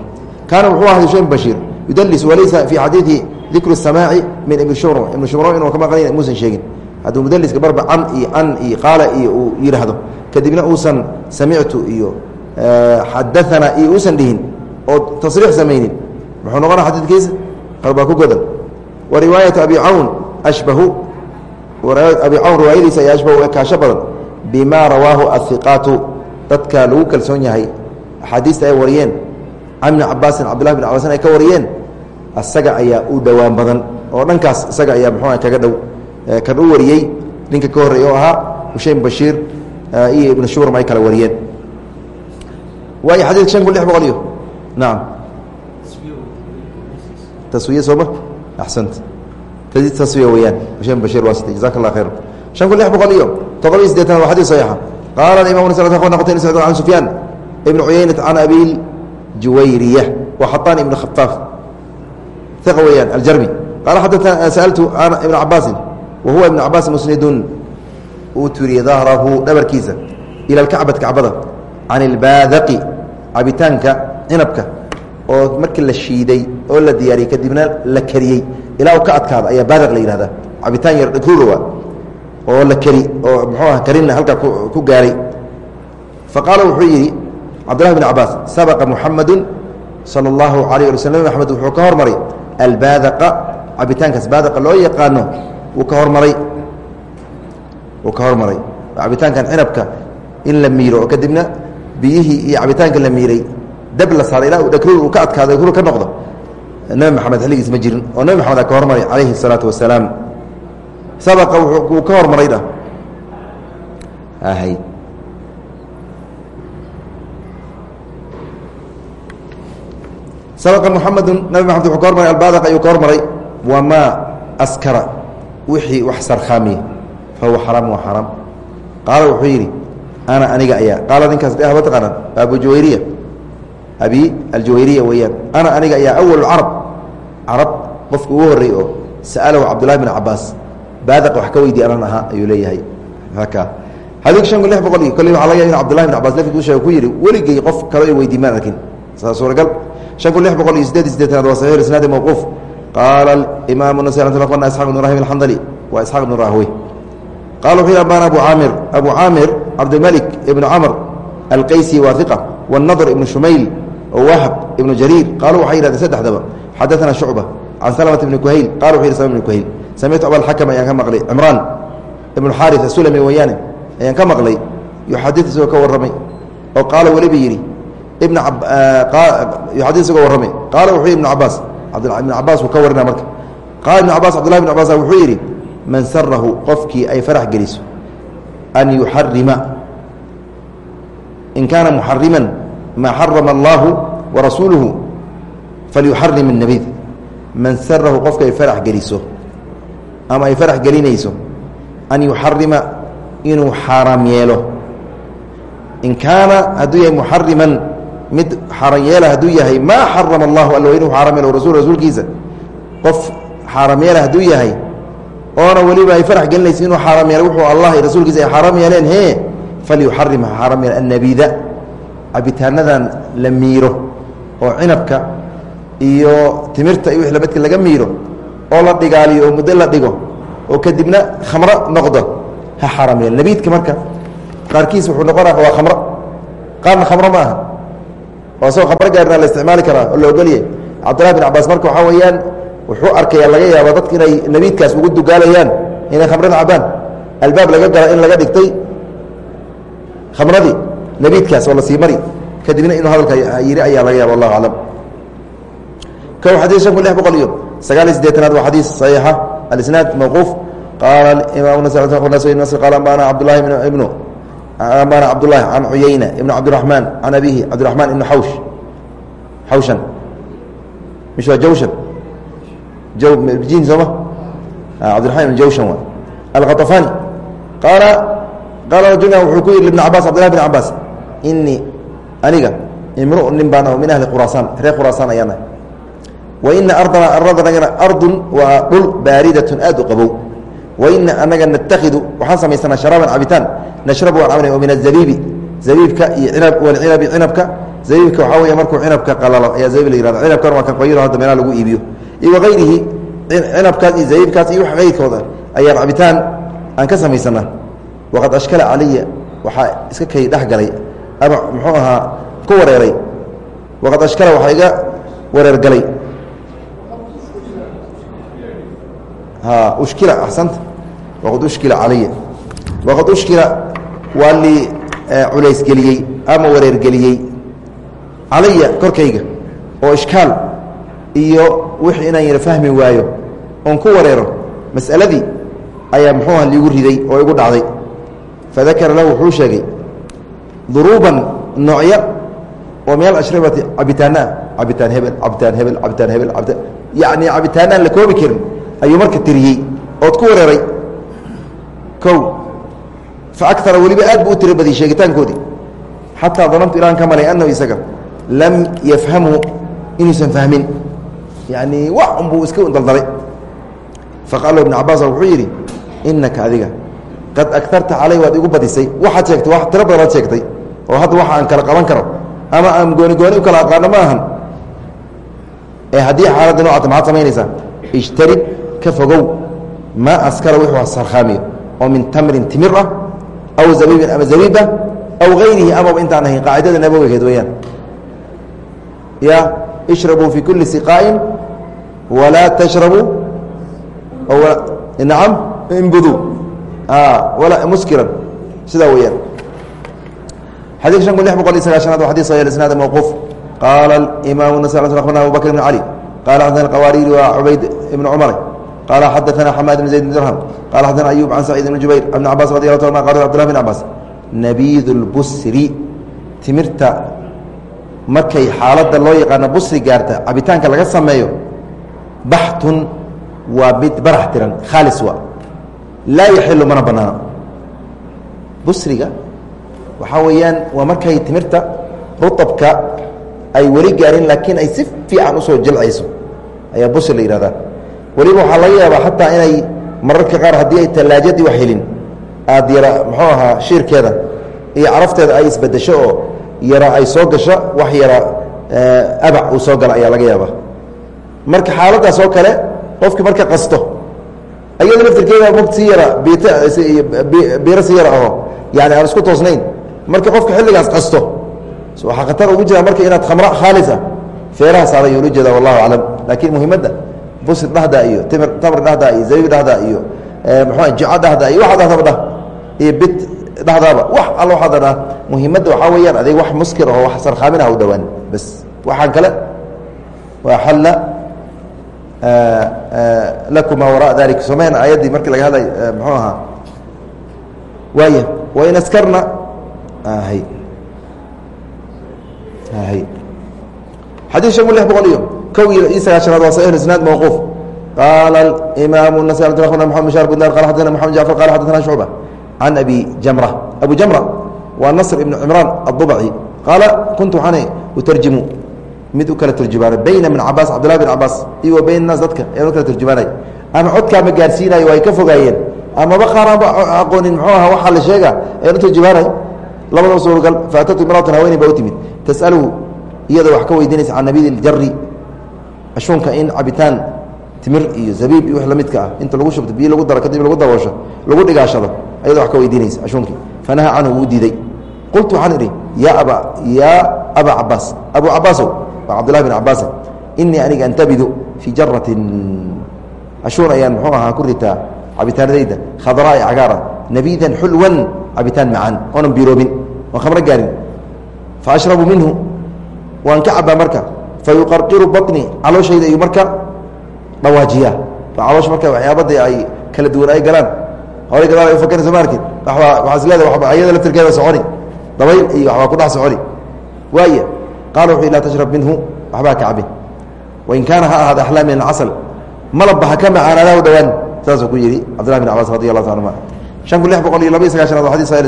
wuxuu ahaa hushaym bashiir yudalis walaysa fii xadiidi dikru samaaci min ibni shubr ibni shubro inuu ka maqlay muusan sheegin hadduu mudaliska barba can iyo an iyo qaala iyo uu yidhaahdo kadibna uusan samictu iyo xadaana iyo uusan dhihin oo tasriix samaynin. Muxuu noqona xadiidkiisa? Baa ku godan. Wa riwaayatu abi cawn ashbahu. Abi cawn riwaayadiisa ayaa ashbahu ekaasho badan. Bima rawaahu ahiqaatu dadka lagu kalsoon yahay axaadiista ay wariyeen. Can ibni cabaasin cabdullahi bin cabaasin ay ka wariyeen. Asaga ayaa u dhowaan badan. Oo dhankaas isaga ayaa muxuua kaga dhow kan u wariyey. Ninka ka horreey oo ahaa hushaym bashiir iyo ibnu shurm ay kala wariyeen. Waayo xadiidka shan kun lix boqol iyo naam taswiye sooma axsant taswiya weyaan hushaym bashir waa sitay jazaka allah khayra shan kun lix boqol iyo todoba iyo sideetan waa xadis saxiixa qaala imam qtayl sacd can sufyaan ibn cuyaynat can abi juwayriya wa xataan ibn khafaaf iqa weyaan aljarmi qaala xadana sa'altu ibn cabaasin wa huwa ibn cabaas musnidun uu turiyey dahrahu dhabarkiisa ila alkacbati kacbada can ilbaadaqi cabitaanka cinabka oo markii la shiiday oo la diyaariyey kadibna la kariyey ilaa uu ka adkaado ayaa baadaq la yihahda cabitaan yar dhagruurowa oo la keri oo muxuu ah karinna halkaa ku gaaray. Fa qaala wuxuu yidhi cabdullahi bn cabaas sabaqa muxamadu sala allahu alayh ali sl axmed wuxuu ka hormaray albaadaqa cabitaankaas baadaqa loo yaqaano wuu ka hormaray. Wuu ka hormaray. Cabitaankan cinabka in la miiro oo kadibna biyihii iyo cabitaanka la miiray dab la saaray ilaa dhagruur uu ka adkaado dhagruur ka noqdo. Nebi maxamed xilligiis ma jirin. Oo nebi maxamed ka hormaray calayhi الsalaatu wasalaam. Sabaqa wuu ka hormaray dha. Hay sabaqa muxamedun nabi maxamed wuxuu ka hormaray albaadaq ayuu ka hormaray. Wamaa askara wixii wax sarkhaamiya fa huwa xaraam waa xaraam. Qaala wuxuu yidhi ana aniga ayaa. Qaala ninkaas dhehaba taqaanaan. Abu abi aljawayriya weeyaan. Ana aniga ayaa awal carab carab qofka ugu horrey oo sa'alahu cabdullahi bin cabaas baadaq wax ka weydiy anan ahaa ayuu leeyahay. Haka. Xadiidka shan kun lix boqol iyo kolley waxa laga ya in abdullahi bin cabas lafid usheeg ku yidhi weligey qof kale i weydiy maan arkin saa suuragal. Shan kun lix boqol iyo sideed sideetanaad waa saxiix isnaadi mawquuf. Qaala imaamu nasai aqna isxaq ibnu rahim alxandali waa isxaq ibnu rahwe. Qala wuxuu yhi abana abu caamir abu caamir cabdilmalik ibnu camr alqaysi waahiqa wاnadr ibnu shumayl wahb ibnu jariir qaalu waxay yihahdeen saddexdaba xadaثana shucba can salmata ibni kuhayl qala wuxu yhi salm ibni kuhayl samictu abalxakam ayaan ka maqlay cimraan ibnu xaari asulami weeyaane ayaan ka maqlay yuxadid isagoo ka warramay oo qaala weliba yidhi ibn yuxadid isagoo warramay qaala wuxuu yhi ibnu cabaas ibnu cabaas wuu ka warina marka qaala ibnu cabaas cabdullahi ibn cabaas wuxuu yidhi man sarahu qofkii ay farax geliso an yuxarima in kaana muxariman maa xarama allahu warasuuluhu falyuxarim الnabid man sarahu qofka ay farax geliso ama ay farax gelinayso an yuxarima inuu xaaraam yeelo in kaana hadduu yahay muxariman mid xaaraam yeela hadduu yahay maa xarama allahu alla inuu xaaraam yeelo rasul rasuulkiisa qof xaaraam yeela hadduu yahay oona weliba ay farax gelinayso inuu xaaraam yeelo wuxuu allah rasuulkiisa ay xaaraam yeeleen hee falyuxarim yeele annabida cabitaanadan la miiro oo cinabka iyo timirta iyo wix lamidka laga miiro oo la dhigaaliyo oo muddo la dhigo oo kadibna khamro noqdo ha xaaraam yeele nabiidka marka qaarkiis wuxuu noqonaa waa khamro qaarna khamro ma aha. Oo asagoo khamro gaarna la isticmaali karaa oo la ogolyahay. Cabdullahi bin cabaas marka waxaa weeyaan wuxuu arkaya laga yaaba dadka inay nabiidkaas ugu dugaalayaan inay khamrada cabaan. Albaab laga gala in laga dhigtay khamradii nabiidkaas oo la sii mari. Kadibna inuu hadalka yidhi ayaa laga yaaba wallahu aclam kow xadiis shan kun lix boqol iyo sagaal iyo sideetanaad waa xadiis saxiixa alisnaad mawquuf. Qaala imaam qaala ambana cabdullahi ibnu ambana cabdullahi can cuyayna ibn cabdiraxmaan can abihi cabdiraxmaan ibnu xawsh xawshan mish waa jawshan jin sooma cabdiraman ibn jawshan wa alkhaطafani qaala wuxuu ku yidhi ibn cabaas cabdillahi bn cabaas inii aniga imru nin baan aho min ahli khuraasaan reer khuraasaan ayaana wa ina ardana aradnagana ardun waa dhul baaridatun aad u qabow wa ina anaga natakhidu waxaan samaysanaa sharaaban cabitaan nashrabu waan cabnay oo min azabiibi zabiibka iyo inab walcinabi cinabka zabiibka waxaa weya markuu cinabka qalalo ayaa zabiib la yihahda cinabkan waa kan qayiro hadda meelaha lagu iibiyo iyo wagayrihi cinabkaas iyo zabiibkaas iyo wax kayrkooda ayaan cabitaan aan ka samaysanaa waqad ashkala caliya waxaa iska kay dhex galay ama muxuu ahaa ku wareeray. Waqad ashkala waxaa iga wareergalay ushkila axsanta. Waqad ushkila calaya waqad ushkila waa li culaysgeliyey ama wareergeliyey calaya korkayga oo ishkaal iyo wixii inaan yara fahmi waayo oon ku wareero mas'aladii ayaa muxuu aha liigu riday oo igu dhacday fadakara lahu wuxuu sheegay duruuban noocya oo meel ashrabati cabitaanaa cabitaan hebel cabitaan hebel cabitaan hebel abitaan yacni cabitaanaan la koobi karin ayuu marka tiriyey ood ku wareeray kow fa akara weliba aad buu u tira badiyey sheegitaankoodii xataa danantu ilaan ka malay annahu isaga lam yafhamhu inuusan fahmin yani wax unbuu iska daldalay faqaala ibnu cabaas wuxuu yidhi inaka adiga qad agarta calay waad igu badisay. Waxaad sheegtay wax tiro badan aad sheegtay. Oo hadda waxa aan kala qaban karo. Ama aan gooni gooni u kala aqaano ma ahan. Ee haddii xaaladda noocata maxaad samaynaysaa? Ijtarib ka fogow maa askara wuxuu sarkhaamiyo. Oo min tamrin timir ah aw zabiibin ama zabiib ah aw hayrihi amaba intaan ahayn. Qaacidada nabowigeed weeyaan. Ya ishrabuu fi kuli siqaa'in walaa tashrabuu nacam inbudu muskiran sidaa weyaan xadيث شhan kun لح بqل iyo sagaaشhanaad wa xadيث صحيح isناad mوqوف qاala الإmam النس أخبرna abu بكر بن علي qال xdثna الqwاrيr wa cubayd بن cمر qال xadثna حmاd بن زayd بن درهم qال xdثna أyوب عن سعيد بن جuبير بن cabاس رضي الله عنه qال عبد الله بن cabاس نبيd الbsri timirta markay xaaladda loo yaqaano busri gaarta cabitaanka laga sameeyo baxtun waa mid barax tiran khaalis waa laa yaxilu mana banaano busriga waxaa weeyaan waa markay timirta rutabka ay weli gaarin laakiin ay si fiican u soo jilcayso ayaa busri la yihahdaa weliba waxaa laga yaabaa xataa inay mararka qaar haddii ay tallaajadii wax helin aad yara muxuu ahaa shiirkeeda iyo carafteeda ay isbedesho oo yara ay soo gasho wax yara abac uu soo gala ayaa laga yaabaa. Marka xaaladaas oo kale qofki marka qasto ayada laftirkeeda mot si yara biiro si yara aho. Yani aan isku toosnayn. Marka qofka xilligaas qasto waxaa khatar ugu jira marka inaad khamra khaalisa feeraha saara ayuu ula jeeda wallahu aclam. Laakiin muhimadda busri dhahda iyo timir tamr dhahda iyo zabiib dhahda iyo muxua jico dhahda iyo waxa dhahdaba dhah. Iyo bid dhahdaaba wax alla waxaada dhah. Muhimadda waxaa weeyaan adig wax muskir aho wax sarkhaaminah u dhowaan bas. Waxaan kale waa xalla lakuma waraa dalik somayn ayaddii markii laga hadlay muxuu ahaa waaya wain askarna hay hay xadيث شhan kun لح boqol iyo kow iyo iyo sagaashanaad waa صحيح isناad mوquuf qaala imaaم النسي أخبرna محمد بشار بن qال xadثna محمد جعفر qال xadثna شعبة عن أبي جمرة أبو جمرة waa نصر بن عمران الضبعي qaala kuntu waxaan uتrjimu mid u kala turjumaano bayna ibn cabaas cabdulahi bin cabaas iyo wa bayn naas dadka ayaan u kala turjumaanay ama codkaama gaarsiinayo ay ka fogaayeen. Amaba qaaraanba aqoonin muxuu aha waxaa la sheega ayaan u turjumaanay labadaba suuragal faatatu imraatan haweeney baa u timid. Tas'aluhu iyada wax ka weydiinaysa can nabidi iljari ashuunka in cabitaan timir iyo zabiib iyo wix la midka ah inta lagu shubto biyo lagu daro kadib lagu daboosho lagu dhigaashado ayada wax ka weydiinaysa ashuunkii fanaha canhu wuu diiday. Qultu waxaan idhi yaa aba yaa aba cabaas abu cabaasow waa cabdullahi bin cabaasa inii aniga antabidu fii jaratin ashuun ayaan muxuu ahaa ku ritaa cabitaanadayda khadraa cagaara nabiidan xulwan cabitaan macaan oonan biroobin oon khamro gaarin. Fa ashrabu minhu waan ka cabaa marka fayuqarqiru baطni calooshayda iyo marka dhawaajiyaa. Caloosh marka waxyaabada ay kala duwan ay galaan horay gadaal ay ufakanayso ma arkin is leeda waba ayada laftirkeeda soconi dabayl iyo waxbaa ku dhex soconi. Waaya qala wuxu laa tashrab minhu waxbaa ka cabi wain kaana ha ahaada axlaa min alcasal malabba ha ka macaanaada dhowaan saasuu ku yidhi cabdillahi bin cabaas radi allah ta anuma an kun lix boqol iyo laba iy sagaashanaad waa xadis saad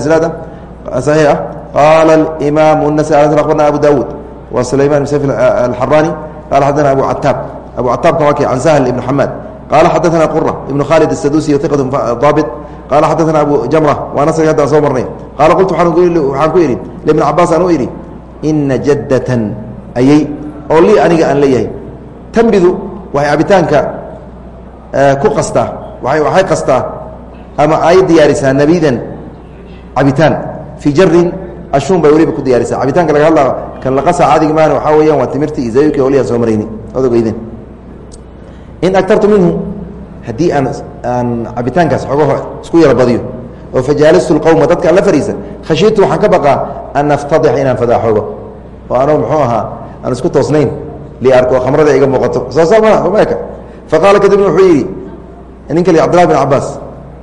saxiix ah qaala imaamu nasa abarna abu daawuud wa sulayman ibn sayf alxarani qala xadana abu cataab abu cataabka waa kii can sahl ibn xamaad qaala xadaana qura ibnu khaalid asadusi iqat daabit qaala xadaana abu jamra waa nasrigi hadda aan soo marnay qaala qultu waxaan ku yidhi libn cabaas aan u idhi ina jaddatan ayey oo lii aniga aan leeyahay. Tambidu waxay cabitaanka ku qastaa waxay qastaa ama ay diyaarisaa nabidan cabitaan. Fii jarin ashuun bay weliba ku diyaarisaa. Cabitaanka laga hadla kan laqasa caadigi maana waxaa weeyaan waa timirti iyo zayibki oliyan soo marayni. Ood ogeyden in agtartu minhu haddii aan aan cabitaankaas xogaho isku yaro badiyo oo fajaalistu lqowma dadka aan la fariisa khashiitu waxaan ka baqaa an aftadixa inaan fadaaxoobo oo anuu muxuu ahaa aan isku toosnayn li khamrada iga muuqato soo soo ma meeka fa qaala kadibna wuxuu yidhi ninka cbdillahi bin cabaas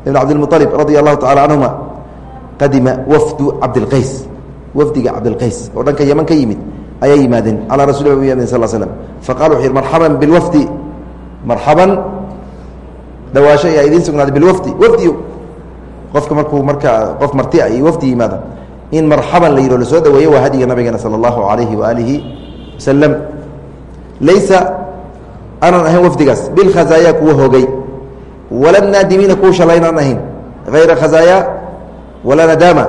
ibn cabdilmualib radia allahu tacala canhuma qadima wafdu cabdilqays wafdiga cabdilqays oo dhanka yaman ka yimid ayaa yimaadeen calaa rasul yimid sal slm faqala wuxu yidhi marxaban bilwafdi marxaban dhawaasho ayaa idiin sugnaaday bilwafdi wafdiyo qofka markuu markaa qof martia iyo wafdi yimaado in marxaban la yidho la soo dhaweeyo waa hadiga nabigeena sala allahu alayhi waaalihi wasalam laysa aanan ahayn wafdigaas bilkhazaaya kuwa hogay wala naadimiina kuwa shalaynaan ahayn hayra khazaaya walaa nadaama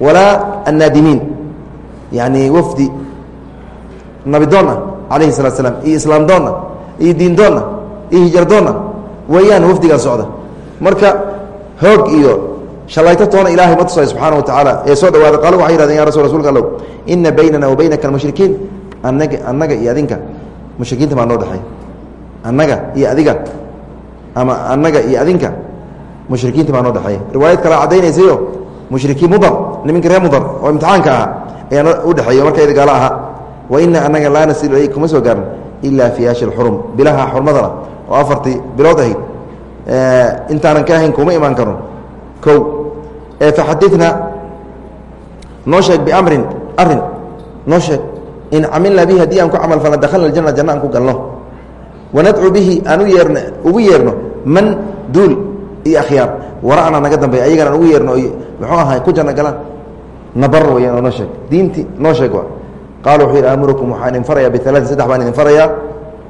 walaa annaadimiin yani wafdi nabidoon ah calayhi salatu slam iyo islaam iyo diin iyo ah weeyaan wafdigan socda marka hoog iyo shalayto toona ilahay ma tusay subxaana wa tacaala ee soo dhawaada qaalo waxay yihahdeen ya rasul rasulka allow ina baynana wa baynaka almushrikiin anaga annaga iyo adinka. Mushrikiinta maa noo dhexeey annaga iyo adiga ama annaga iyo adinka. Mushrikiinta maa noo dhexeeya riwaayad kale caddaynaysayo mushrikiin mudar. Niminka reer mudar. Oo imtixaanka ahaa ayaa u dhexeeyo marka gaalo ahaa wa ina anaga laa nasilu ilayk kuma soo gaarin ila fi ashi lxurum bilaha xurmadana oo afartii bilood ahayd intaanan ka ahayn kuma imaan karno o faxadina noo sheeg biamrin arrin noo sheeg in camilna bihi haddii aan ku camal falna dakhalna aljana janna aan ku galno. Wanadcu bihi aan u yeerno ugu yeerno man duul iyo akhyaar wara'na naga dambeeya ayagana aan ugu yeerno oy muxuu ahay ku janno galaan. Nabar weyaan oo noo sheeg. Diinti noo sheeg wa qaala wuxuu yidhi aamurukum waxaan idin farayaa bialaain saddex baan idin farayaa.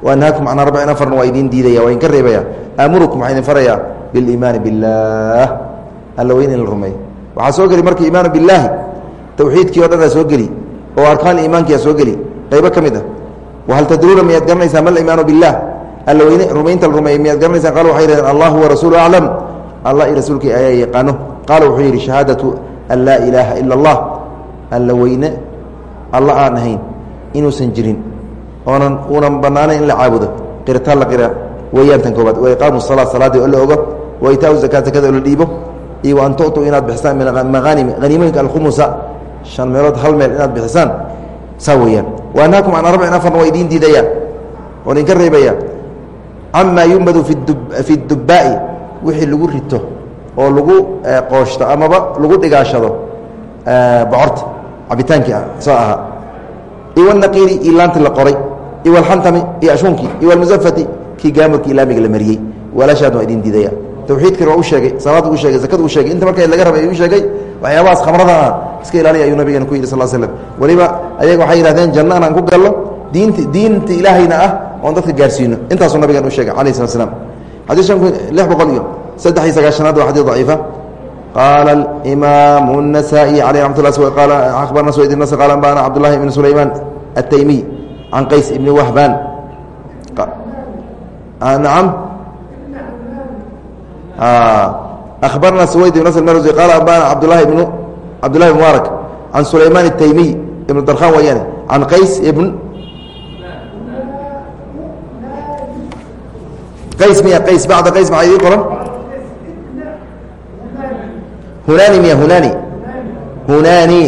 Waanhaakum can arbacin afarna waa idiin diidaya waa idinka reebaya. Aamurukum waxaan idin farayaa biliimaani billaah alla weyn in la rumeeyo waxaa soo geli marka iimaanu billaahi tawxiidkii o dhan aa soo geli oo arkaan iimaankiia soo geli. Qaybo ka mid ah wahal tadruuna mal iimaanu billaah alla weyne rumaynta la rumeeyey miyaad garanaysaa? Qaal waxay yidhahdeen allahu warasuulu allah i rasuulkii ayaa yaqaano. Qaala wuxuu yidhi an laa ilaaha ila allah alla weyne alla aan ahayn inuusan jirin. Oonan uunan bannaanayn in la caabudo. Qiritaan la qira weeyaan tan koobaad wa iqaamu salaa salaaddii oo la ogo. Wa itaau zakaa zakada oo la dhiibo iyo an tuctuu inaad bixisaan min amaaanimi haniimooyinka alkhumusa. Shan meelood hal meel inaad bixisaan. Saa weeyaan. Wa anhaakum can arbacin afarna waa idiin diidayaan. Oo idinka reebaya camaa yumbadu fi dubbaa'i wixii lagu rito oo lagu qooshto amaba lagu dhigaashado bocorta cabitaankii ah soo ahaa iw naqiiri iyo laanti la qoray. Iw alxantami iyo ashuunkii iw almusafati kii gaamurkii ilaamiga la mariyey. Walaashaadna waa idin diidaya tawxiidkana waa u sheegay salaad u sheegay zakad u sheegay inta marka laga rabay u sheegay waxyaabahaas khamrada ah iska ilaaliya ayuu nabigeena ku yidhi sal slm weliba ayaga waxay yihahdeen janna anaan ku gallo diinta diinta ilaahayna ah oon dadka gaarsiino intaasuu nabigan u sheegay alayh slat slam xadiis shan kun lix boqol iyo saddex iyo sagaashanaad waa xadiis daciifa qaala imaamu النasaaئي alيh ramat lla qaala abarna sweyd nas qala anbana cabdullahi ibn sulaymaan الtaymiy can qays ibni wahbaan nacam abarna sweyd ibn nasr marsi qaala anbana cabdulahi ibnu cabdullahi ibn mubaarak can sulaymaan الtaymiy ibn darkhan wayaane can qays ibn qays miya qays bacda qays maxaa idii qoran hunani miya hunani hunani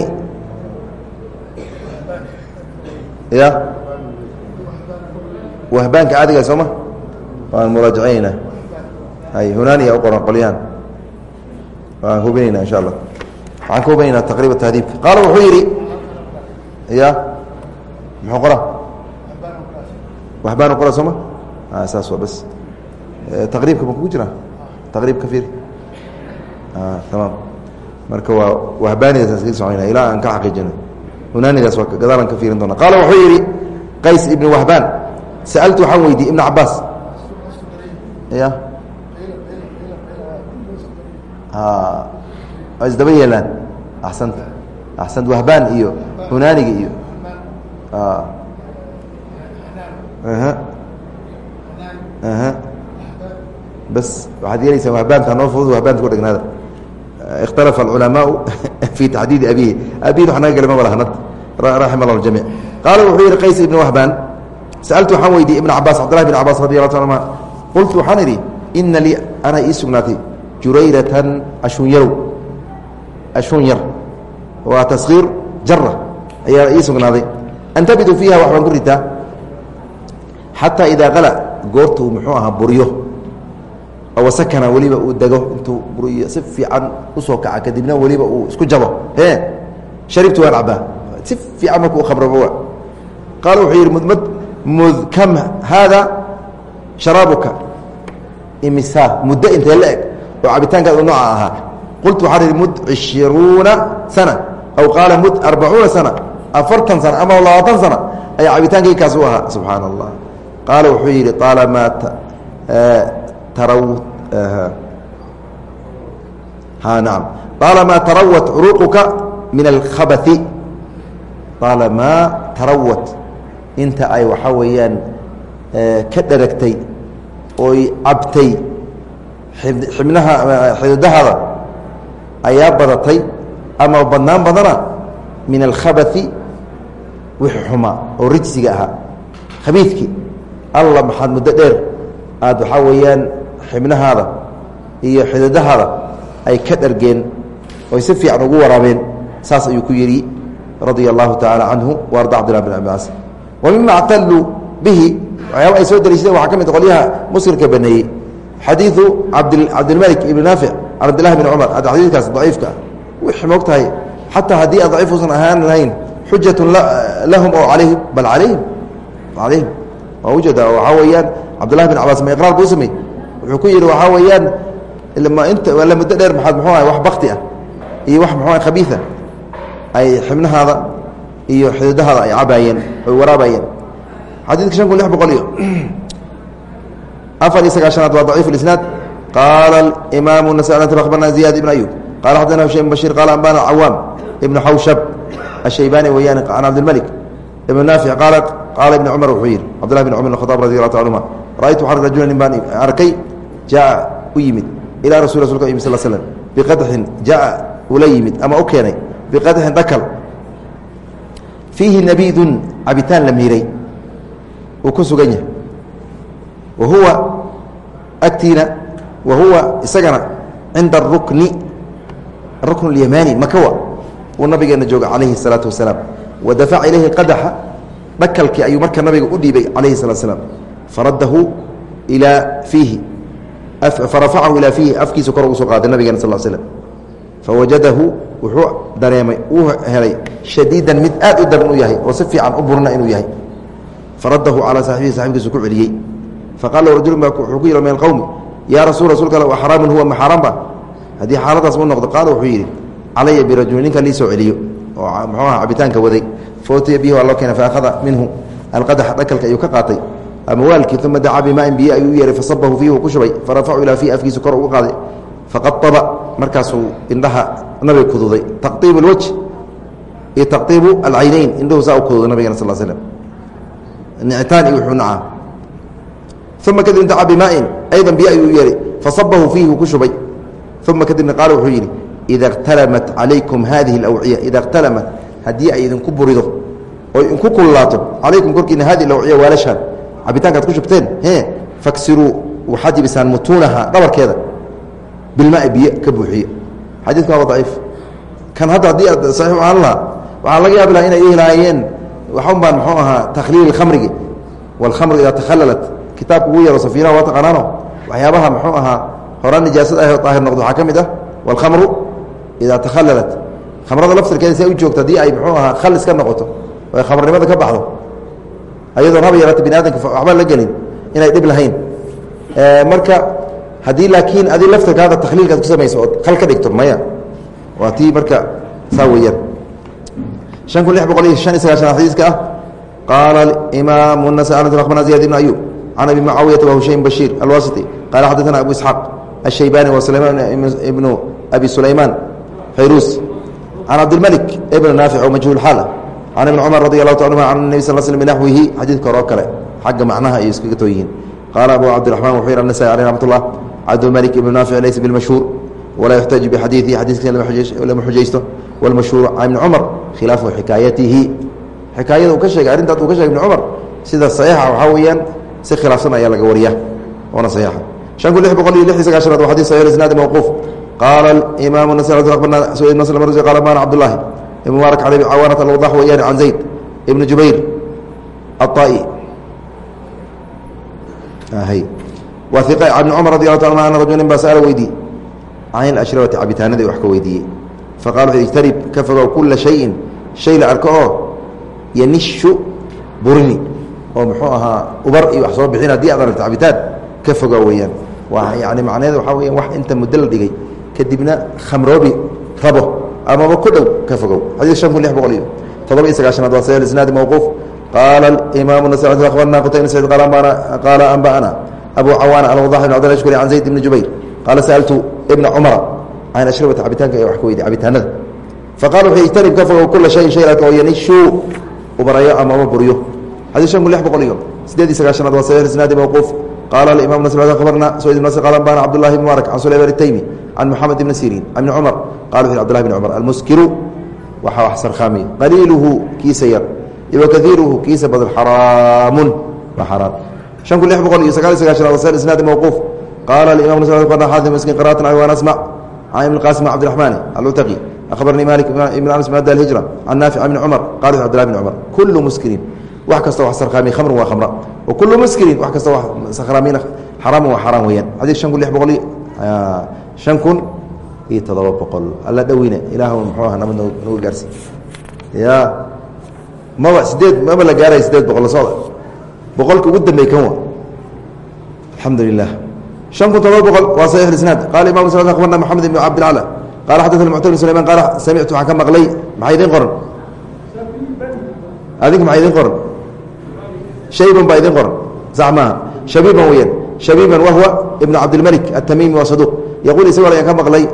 ya wahbaanka caadiga sooma waan muraajacinayna hay hunaniya u qoran qolyahan waan hubinayna insha allah waxaan ka hubinaynaa taqriib tahdiibka qaala wuxuu yidhi ya muxuu qora wahbaan qora sooma? Saas waa bas. Taqriibka ma kugu jira taqriib ka fiiri tamaam. Marka waa wahbaanidaas iska soconayna ilaa aan ka xaqiijino. Hunaanidaas waa gadaalan ka fiirin doona. Qaala wuxuu yidhi qays ibni wahbaan sa'altu waxaan weydiiyey ibna cabaas ya isdaba yeelaan axsanta axsant wahbaan iyo hunaaniga iyo bas waxaad yeelaysaa wahbaanta noo fudud wahbaanta ku dhegnaada ikhtalafa alculamaau fi taxdiidi abihi abihi wax naga gala maba lahanad raxima allah jamic qaala wuxuu yihi qays ibn wahbaan sa'altu waxaan weydiiyey ibna cabaas cabdullahi bn cabaas radi allah ta anuma qultu waxaan idhi ina lii anaa ii jurayratan ashun yarow ashun yar. Waa taskiir jara ayaa ii sugnaaday. Antabitu fiiha wax baan ku ritaa xataa idaa qala goorta uu muxuu ahaa buryo. Oo sakana weliba uu dego. Intuu buriyo si fiican u soo kaca kadibna weliba uu isku jabo. E sharibtu waan cabaa si fiican marka u khabrabo qaala wuxuu yidhi mudmad mud kam haada sharaabuka? Imisa muddo intee la eg oo cabitaankaada nooca ahaa qultu waxaan idhi mud cishruuna sana aw qaala mud arbacuuna sana afartan sana ama labaatan sana ayaa cabitaankii kaas u ahaa. Subxaana allah qaala wuxuu yidhi aalamaa taraw ha naam. طaalamaa tarawat curuuquka min alkhabai طaalamaa tarawat. Inta ay waxaa weeyaan ka dheragtay oy cabtay xibnaha xididahaada ayaa badatay ama badnaan badana min alkhabai wixii xumaa oo rijsiga ahaa. Khabiidkii alla maxaad muddo dheer aada waxaa weeyaan xibnahaada iyo xididahaada ay ka dhargeen oy si fiican ugu waraabeen saas ayuu ku yidhi radia allahu tacaala canhu wa arda cbdillah bin cabaas wa mima bihi waxyaaba ay soo daliishadeen waxaa ka mid qolyaha muslimka baneeyey xadiidu abd cabdilmalik ibni naafic can cabdillahi bni cumar hadda xadiidkaas daciifka wixii moog tahay xataa haddii aan daciif usan ahaan lahayn xujat lahum oo alayhim bal alayhim alayhim waa ujeeda waxaa weeyaan cabdullahi bin cabaas ma iqraar buu samey wuxuu ku yidhi waxaa weeyaan int la muddo dheer maaad mxuu aha wax bakti ah iyo wax mxuu khabiia ay xibnahaada iyo xididahaada ay cabaayeen oy waraabayeen xadiidka shan kun lix boqol iyo afar iyo sagaashanaad waa daciif isnaad. Qaala imaamu nas abarna ziyad ibn ayub qala xadana hushaym bashir qaala ambana cawaam ibnu xawshab ashaybani weeyaan can cabdilmalik ibn naafic qaala qaala ibn cumar wuxuu yidhi cabdullah bn cumar khadaab radi allahu ta ra'aytu waxaan rajula nin baan arkay jaa u yimid ilaa rasul rasulka sal slm biqadxin jaa ula yimid ama u keenay biqadxin dhakal fiihi nabidun cabitaan la miiray uu ku sugan yahay wa huwa agtiina wa huwa isagana cinda arukni arukn اlyamani makawa uu nabigeena jooga calayhi الsalaatu wasalaam wa dafaca ilayhi qadaxa dhakalkii ayuu marka nabiga u dhiibay calayhi الsalatu slam faradahu ilaa fiihi farafacahu ilaa fiihi afkiisa kor ugu soo qaaday nabigeena sal slm fawajadahu wuxuu dareemay uu helay shadiidan mid aad u daran u yahay oo si fiican u burna inuu yahay faradahu calaa saaxibihi saxibkiisu ku celiyey faqala rajulun ba wuxuu ku yidhi min alqowmi yaa rasul rasuulka alle xaraamun huwa ma xaaraanba haddii xaaladaas u noqdo qaala wuxuu yidhi calaya birajuli ninka lii soo celiyo oo muxuu aha cabitaanka waday. Fautiya bihi waa loo keenay faakhada minhu alqadaxa dhakalka ayuu ka qaatay. Ama waalkii uma dacaa bimain biyo ayuu u yeehay fasabahu fiihi uu ku shubay. Farafacu ilaa fiihi afkiisu kor ugu qaaday. Faqaaba markaasuu indhaha nabiga kududay. Taqiibu اlwaj iyo taqiibu alcaynayn indhuhu saa u kududay nabigana sal slm nicitaan iyo wuxuu nacaa uma kadib dacaa bimaain aydan biyo ayuu u yeehay fasabahu fiihi uu ku shubay uma kadibna qaala wuxuu yidhi ida اktalamat calaykum hadihi اlawciya ida اktalamat haddii ay idinku burido oo idinku kululaato calaykum korkiina hadihi alawciya waalashaan cabitaankaad ku shubteen e faksiruu waxaad jibisaan mutuunaha dhabarkeeda bilmaai biyo ka buuxiyo xadiidka waaba daciif kan hadda haddii aad saxiix ahaan lahaa waxaa laga yaabi laha inay ihi lahaayeen waxun baan muxuu ahaa takhliil khamrigi walkhamru idaa takhalalat kitaabka ugu yaro safiinaha waa taqaanaano. Waxyaabaha muxuu ahaa horaan nijaasad ahoo aahir noqdo waxaa ka mid ah walkhamru idaa takhalalat khamrada laftirkeeda si ay u joogto haddii ay muxuu ahaa khalis ka noqoto oo ay khamrnimada ka baxdo ayadoon haba yaraata bini aadamka waxba la gelin inay dhib lahayn. Marka haddii laakiin adi laftirkaada takhliilkaad ku samayso ood khal ka dhigto maya waa tii marka saa weeyaan. An kun lix boqol iyo han iyo sagaashan xadiiska ah qaala imaamu nasaanat raqmana ziyad can abi mucaawiyaa wahushayn bashiir alwasiti qaala xaddatana abu isxaaq ashaybani wa sulaymaan ibnu abi sulaymaan xayruus can cabdilmalik ibn naafic oo majhuul xaal ah can ibni cumar radi allahu taala anuma can nebi sal sl binaxwihi xadiidka hore oo kale xagga macnaha ayay iskaga too yihiin qaala abu cabdiraxmaan wuxuu yih anasai aleh raxmat ullah cabdilmalik ibnu naafic laysa bilmashhuur walaa yuxtaaju bixadiidihi xadiiskiisa lama xujaysto walmashhuuru can ibni cumar khilaafu xikaayatihi xikaayada uu ka sheegay arrintaas uu ka sheegay ibni cumar sida saxiixa waxaa weeyaan si khilaafsan ayaa laga wariya oona saxiixa. Shan kun lix boqol iyo lix sagaashanaad waa xadis sahih isnaadi mawquuf. Qaala imaamu nas akhbarna suid nasl marsi qala bana cabdullahi ibn mubaarak can abi cawaanat alwadax weeyaan can zayd ibni jubayr aلطaa'i wa iqa ibn cumar radi allahu ta ana rajulin baa sa'ala weydii can ilashrabati cabitaanadii wax ka weydiiyey. Faqala wuxu ijtarib ka fogow kula shayin shay la arko oo yanishu burini oo muxuu ahaa ubar iyo wax soo bixin haddii aad aragto cabitaan ka fogow weeyaan. Waa yani macnaheeda waxaa weya wax inta muddo la dhigay kadibna khamroobi rabo amaba ku dhow ka fogow. Xadii shan kun lix boqol iyo todoba iyo sagaashanaad waa saxiix isnaadi mawquuf. Qaala imaamu nas akhbarna qutayna saciid qaala anba'ana abu cawaana alwadax ibn abdillah shkuri can zayd ibni jubayr. Qaala sa'altu ibna cumara can ashrabati cabitaanka ee wax ka weydiy cabitaanada. Faqala wuxuu ijtanib ka fogow kula shayin shay oo yanishu ubarayo amaba buryo xadis shan kun lix boqol iyo sideed iyo sagaashanaad waa saxiix isnaadi mawquuf qaala alimaam ibn sacd khabarna sayd ibn qaala anbana cabdullahi ibn mubarak can sulayman itaymi can moxamed ibn sirin ibni cumar qala wuxu abdullahi ibn cumar almuskiru waxaa wax sarkhaamiya qaliiluhu kiisa yar iyo kaiiruhu kiisa badan xaraamun waa xaraam shan kun lix boqol iyo sagaal iyo sagaashanaad waa saxiix isnaadi mawquuf qaala alimaam ibn sacd khabarna xaadim miskin qira'atan ay waan asmac can ibn qasim cabdiraxmani alcutaqi akhbarnii malik ibn anas maada alhijra. Can naafic ibni cumar qala wuxu abdullahi ibn cumar kullu muskirin wax kasta wax sarkhaamiy khamr waa khamra wa kulu muskirin wax kasta wax sarkhaamiyna xaraamun waa xaraam weeyaan xadii shan kun lix boqol iyo shan kun iyo todoba boqol alla dhoweyne ilaah muxuu aha nabad nagu gaarsi ya maba sideed maba la gaaraya sideed boqol la socda boqolka ugu dambey kan wa alxamdu lilah شhan kun todoba boqol waa صaيح isnaad qala imam abarna mxamed ibn cabdilcla qala xadana mctr bn سlayman qaala samictu waxaan ka maqlay maxaa idin qoran adink maxaa idin qoran shayban baa idin qoran sax maaha shabiiban weyaan shabiiban wahwa ibn cabdilmalik atamimi waa saduq yaquul isagoo ayaan ka maqlay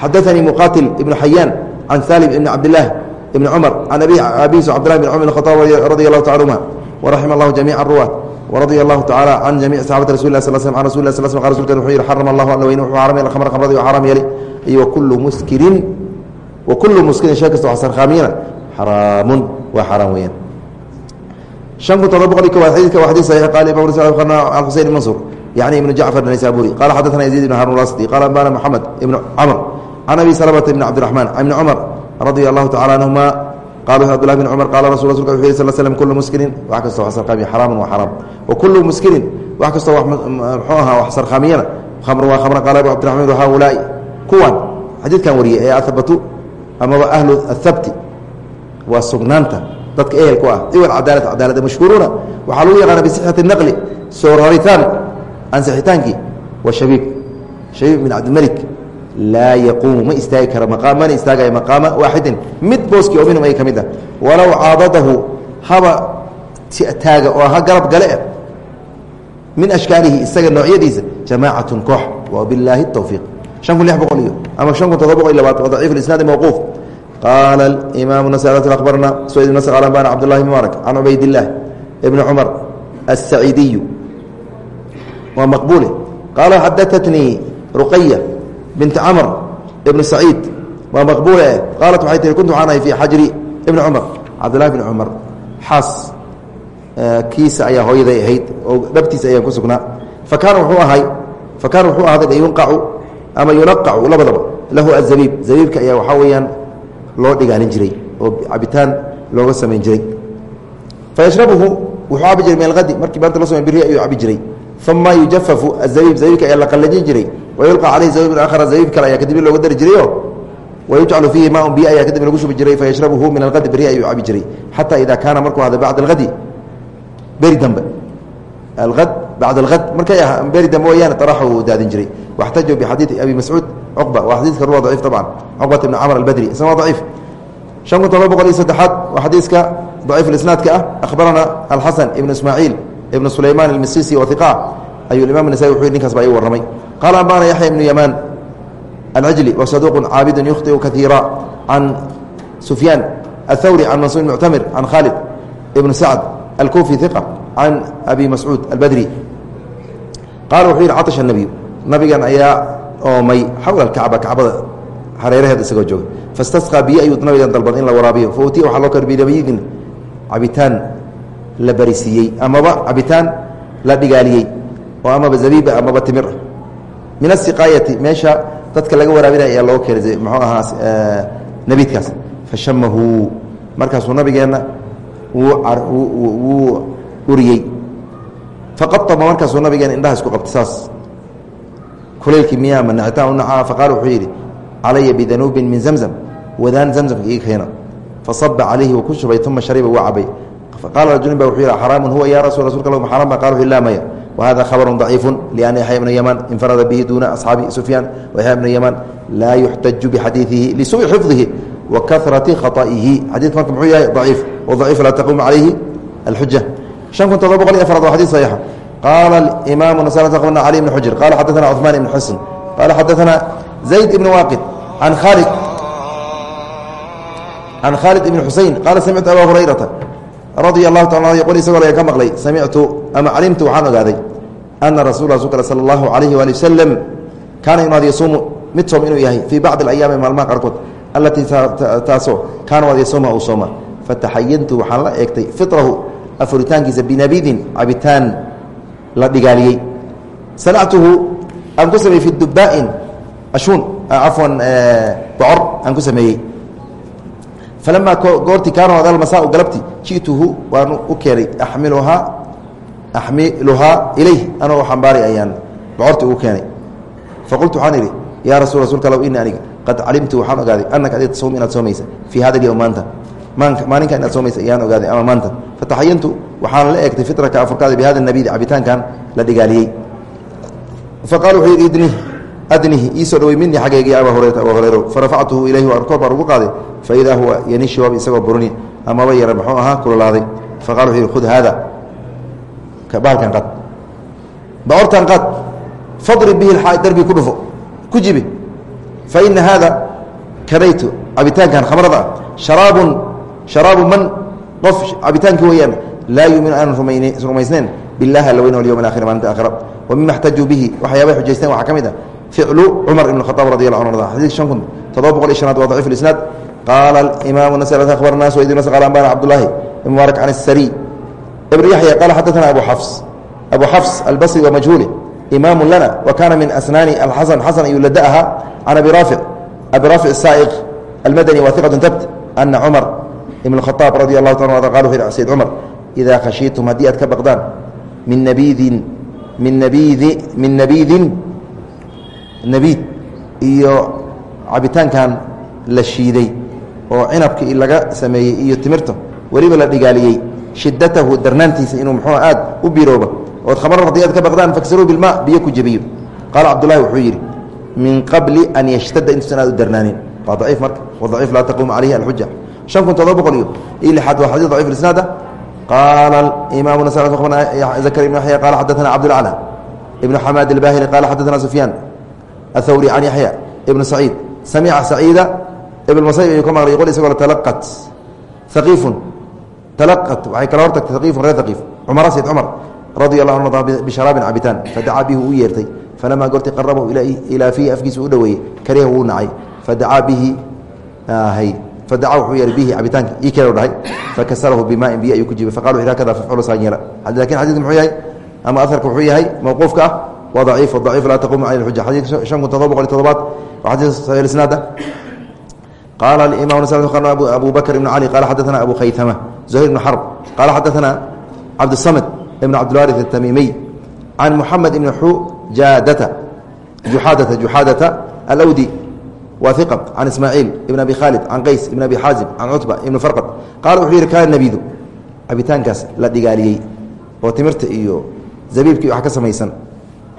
xadaanii muqatil ibnu xayaan can salim ibn cabdilah ibn cumar can abiis cabdilah bn cumar bn khaaab radi allahu taala anhuma waraxima allahu jamiica ruwaat wradia allahu tacala can jamic saxabati rasul lah sl sl an rasul lah sl sl qa rsulkan wuxuu yihi xarama allahu alla weyne wuxuu xaram yeel khamr khamradi u xaram yeeli iyo wakullu muskirin wakullu muskirin shay kasta wax sarkhaamiyana xaraamun waa xaraam weeyaan شhan kun todoba boqol i kowaad xadidka waa xadid saxiix qala imam an xusein ibn mansur yacni ibnu jacfar naysaburi qala xadaثana yaziid ibn harun asdi qala ambana moxamed ibn camr can abi salamata ibn cabdiraxman ibni cumar radia allahu tacala canhuma qala abdlah bn cumar qala rasul rasulka wuxu yhi sl slm kullu muskirin wax kastoo wax sarkhaamiya xaraaman waa xaraam wa kullu muskirin wax kastoo wax muxuu ahaa wax sarkhaamiyana khamr waa khamra qala abu cabdiraxman haulaai kuwan xadiidkan wariyey ee ahbatu amaba ahlu athabti waa sugnaanta dadka ehelku ah. Iwal cadaalad cadaalada mashhuuruuna waxaa lagu yaqaana bisixati naqli soo raritaan ansixitaankii wa shabiib. Shabiib bin cabdilmelik laa yaquumu ma istaagi kara mana istaagaya maqaama waaxidin. Mid booskii oo minhum ay ka mid ah. Walow caadadahu haba taaga oo ha garab gale min ashkaalihi isaga noocyadiisa jamaacatun koox. Wabilaahi towfiiq shan kun lix boqol iyo ama shan kun todoba boqol iyo labaad waa daciif isnaadi mawquuf qaala imaam nas abarna sud nas qala bana cabdullahi mubaarak can cubaydillaah ibni cumar aلsaciidiyu waa maqbuule qaala xadaatnii ruqaya bint camr ibn saciid waa eh qaalat waxay tihi kuntu waxaan ahay xajri ibni cumar cabdullahi bni cumar xaas kiisa ayaa hooyaday ahayd oo dhabtiisa ayaan ku sugnaa fakaana wuxuu ahay fakaana wuxuu ahaaday yunqacu ama yunaqacu labadaba lahu azabiib zabiibka ayaa waxaa weeyaan loo dhigaalin jiray oo cabitaan looga samayn jiray. Fayashrabuhu wuxuu cabi jiray min aladi markii maanta loo samay biri ayuu cabi jiray. Uma yujafafu azabiib zabiibka ayaa la qallajin jiray. Wayulqa caleyhi zabiib akhara zabiib kale ayaa kadibna looga dari jirayo wayujcalu fiihi maaun biyo ayaa kadibna lagu shubi jiray. Fayashrabuhu min aladi beri ayuu cabi jiray. Xata ida kaana markuu ahda bacda alhadi beri dambe. Alad bacd alhad markay beri dambe wayaan araxa daadin jiray. Waxtajuu bixadiidi abi mascuud cuqba waa xadiidka ruwa daciif طabcan cuqbat ibn camr albadri isna waa daciif shan kun todoba boqol iyo saddexaad waa xadiiska daciif isnaadka ah akhbarana alxasan ibn ismaaciil ibn sulayman almisisi wa iqa ayuu imam nasai wuxuu ninkaas baa ii warramay qaala ambana yaxya ibnu yamaan alcijli wa saduuqun caabidun yukhطiu kaiira can sufyaan athawri can mansuur muctamir can khaalid ibn sacd alkufi iqa can abi mascuud albadri qaala wuxuu yidhi caطasha nabiyu nabigan ayaa oomay xawla alkacba kacbada hareeraheeda isagoo jooga. Fastasqaa biyo ayuu nabigan dalbad in la waraabiyo. Fa utiya waxaa loo kar binabiyidin cabitaan la barisiiyey amaba cabitaan la dhigaaliyey oo amaba zabiiba amaba timir. Min asiqaayati meesha dadka laga waraabinaya ayaa loo keenay muxuu ahaa nabiidkaas. Fashamahu markaasuu nabigeenna wuu uriyey. Faqaama markaasuu nabigeena indhaha isku qabtay saas kulaylkii miyaa manaxitaan u nacaa faqaal wuxuu yidhi calaya bidanuubin min zamzam. Wadaan zamzamka ii keena. Fasaba calayhi wa ku shubay uma shariba waa cabay. Faqaala rajulin ba wuxuu yidhi xaraamun huwa yaa rasul rasulka lahum xaram ba qala wuxuu laa maya. Wahada khabarun daciifun lianna yaxya ibna yamaan infarada bihi duuna asxaabi sufyaan waxya ibna yamaan laa yuxtaju bixadiidihi lisuui xifdihi wa karati khata'ihi xadiidka marka muxuu yahay daciif wadaciifu laa taquumu calayhi alxuja shan kun todoba boqol iyo afarad waa xadiid saxiixa qala imam ali bn xujr qala xadaana cثman ibn xusn qala xadaana zayd ibn waqid an khaalid can khaalid ibn xusein qaala samictu aba hurayrata radia allahu taala yqul isagoo laga ka maqlay samictu ama calimtu waxaan ogaaday ana rasul rasulk sala allahu alayhi waali wasalam kaana inaad yasuumu mid soom inuu yahay fii bacdi alayaami maalmaha qaarkood allatii taasoo kaana waad yasuuma uu sooma fataxayantu waxaan la eegtay firahu afuritaankiisa binabidin cabitaan la dhigaaliyey sanactuhu aan ku sameeyey fi dubaain ashuun cafwan bocor aan ku sameeyey. Falamaa goortii kaana adalmasaa galabti ji'tuhu waan u keenay amiluhaa axmiluhaa ilayh anoo xambaari ayaan bocorti ugu keenay. Faqultu waxaan idhi rasul rasulka low ini aniga qad calimtu waxaan ogaaday anaka adi tasawm inaad soomaysa fii hada اlyowm maanta maalinka inaad soomaysa ayaan ogaaday ama maanta fataxayantu waxaan la eegtay fitraka afurkaada bi hada nabidi cabitaankan la dhigaaliyey faqala wuxuu yidhi idnih adnihi iisoo dhawey minii xaggeygii abaa hurayra abaa hurayro farafactuhu ilayhi waan kor baan ugu qaaday. Faidaa huwa yanishi waaba isagoo buruni amaba yara muxuu ahaa kululaaday. Faqala wuxuu yidhi khud haada baalkan qad. Baortan qad fadrib bihi lxaa darbii ku dhufo ku jibi. Fa ina haada kadaytu cabitaankan khamrada ah sharaabun haraabu man qof cabitaanki weyaan laa yuuminu aana rumaysnayn bilahi alla weyn alyom maalinta aakhira wa mima bihi waxyaabaha xujaysteen waxaa ka mid a ficlu cumar ibn khaaab radi la an arda xadii shan kun toddoba boqol iyo shanaad waa daciif isnaad qaala imaamu nas abarna sd qal ambana cabdulaahi mubaarak can asari ibn yaxya qaala xadaana abu xafs abu xafs albasri wa imaamu lana wa min asnaani alxasan xasan ayuu lada ahaa can abi raafic abi raafic saaiq almadani waa iqatu tabt ana cumar ibn khaaab radi allahu ta sayd cumar idaa khashiitum haddii aad ka baqdaan min nabiidin min nabiidi min nabiidin nabiid iyo cabitaankan la shiiday oo cinabkii laga sameeyey iyo timirta weliba la dhigaaliyey shidatahu darnaantiisa inuu muxuu aad u birooba ood khamran haddii aad ka baqdaan faksiruu bilma biyo ku jebiyo qaala cabdullahi wuxuu yidhi min qabli an yashtada intuusan aad u darnaanin. Waa daciif marka wadaciif laa taquumu calayhi alxuja شhan kun todoba boqol iyo iyo lixaad waa xadيث ضعيف الإسناad qaala imam زكر بن يحyى qala xadaثna cبدالأعلى بن xmاd الbاhلي qala xadaثna سفyاn الthwري عن يحyى بن سعيid samca سacيida بن mصyب ayuu ka maqlay qol isagoo talqت ثaqiifu talqت waxay kala hortagtay ثaqiifu reer ثaqiif cumara sayd cmar radي الله anه bشharaabin cabitaan fadacaa bihi u yeertay falamaa gorti qarabahu ilaa fiihi afkiisa u dhoweeyey kariha wuu nacay fadacaa bihi fadaca wuxuu yeehay bihi cabitaanka ii keenuu dhahay fakasarahu bimaain biyo ayuu ku jibay faqal wuxuu kada fafculu saanyela laakiin xadiidka muxuu yahay ama aharka wuxuu yahay mawquufka ah waa daciif daciif laa taquumu cala alxuja xadiidka shan kun todoba boqol iyo todobaad waa xadiid sahih isnaad ah qaala imam qa abu bakr ibn cali qala xadaana abu khaytama zuhayr ibn xarb qaala xadaana cabdsamd ibn cabdilwaari atamiimiy can muxamed ibn juxaadata juxaadata alwdi wa can ismaaciil ibn abi khaalid can qays ibn abi xaazim can cutba ibn farqad. Qaala wuxuu yidhi kaana nabidu cabitaankaas la dhigaaliyey oo timirta iyo zabiibkii wax ka samaysan.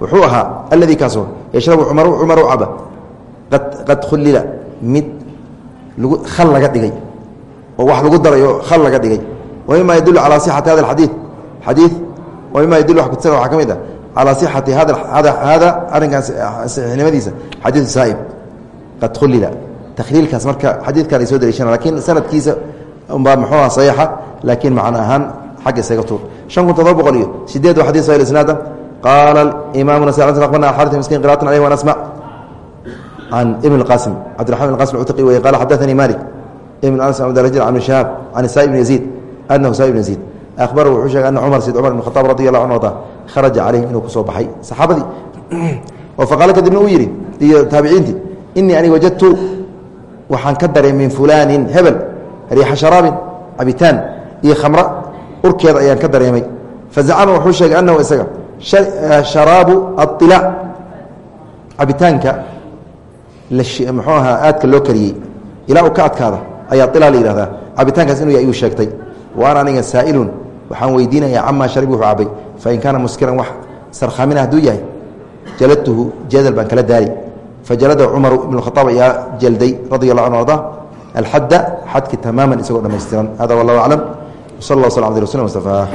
Wuxuu ahaa alladii kaasoo yashrabu cumaru caba qad khulila mid lagu khal laga dhigay oo wax lagu daray oo khal laga dhigay wa mima yadulu calaa sixati hada alxadiid xadiid wa mima yadulu wax kutusana waxaa ka mid ah calaa sixati hada hada arrinkan saxiixnimadiisa xadiidu saa'ib qad khulila takhliilkaas marka xadiidkan ay soo daliishana lakiin sanadkiisa unbaa muxuuha saxiixa laakiin macno ahaan xagga isaga tuur. Shan kun todoba boqol iyo sideed waa xadis sahih isnaada qaala imaamu nas aqbana xarit miskiin qira'atan alayh waan asmac can ibn qasim cabdiraxman ibn qasim cutaqi weye qala xadaثanii malik ibn anas abdalajil can shahaab can sa ibn yaziid anahu sa ibn yaziid. Akhbarahu wuxuu sheegay ana cumar sayd cumar ibn khataab radi allahu anhu arda kharaja calayhim inuu ku soo baxay. Saxaabadii oo faqaala kadibna uu yidhi iyo taabiciintii inii anig wajadtu waxaan ka daray min fulaanin hebel riixa sharaabin cabitaan iyo khamra urkeeda ayaan ka dareemay fazacama wuxuu sheegay anahu isaga sharaabu ailaac cabitaanka muxuu ahaa aadka loo kariyey ilaa uu ka adkaada ayaa ilaa la yihahdaa cabitaankaas inuu ayuu sheegtay wa ana aniga saa'ilun waxaan weydiinayaa camaa sharib wuxuu cabay fain kaana muskiran wax sarkhaamina hadduu yahay jaladtuhu jadal baan kala daari fajalada cumaru ibn khaaab ayaa jelday radi allah anu arda alxadda xadki tamaaman isagoo dhamaystiran hada wallahu aclam wsal allah sl abdi rasul mustafaa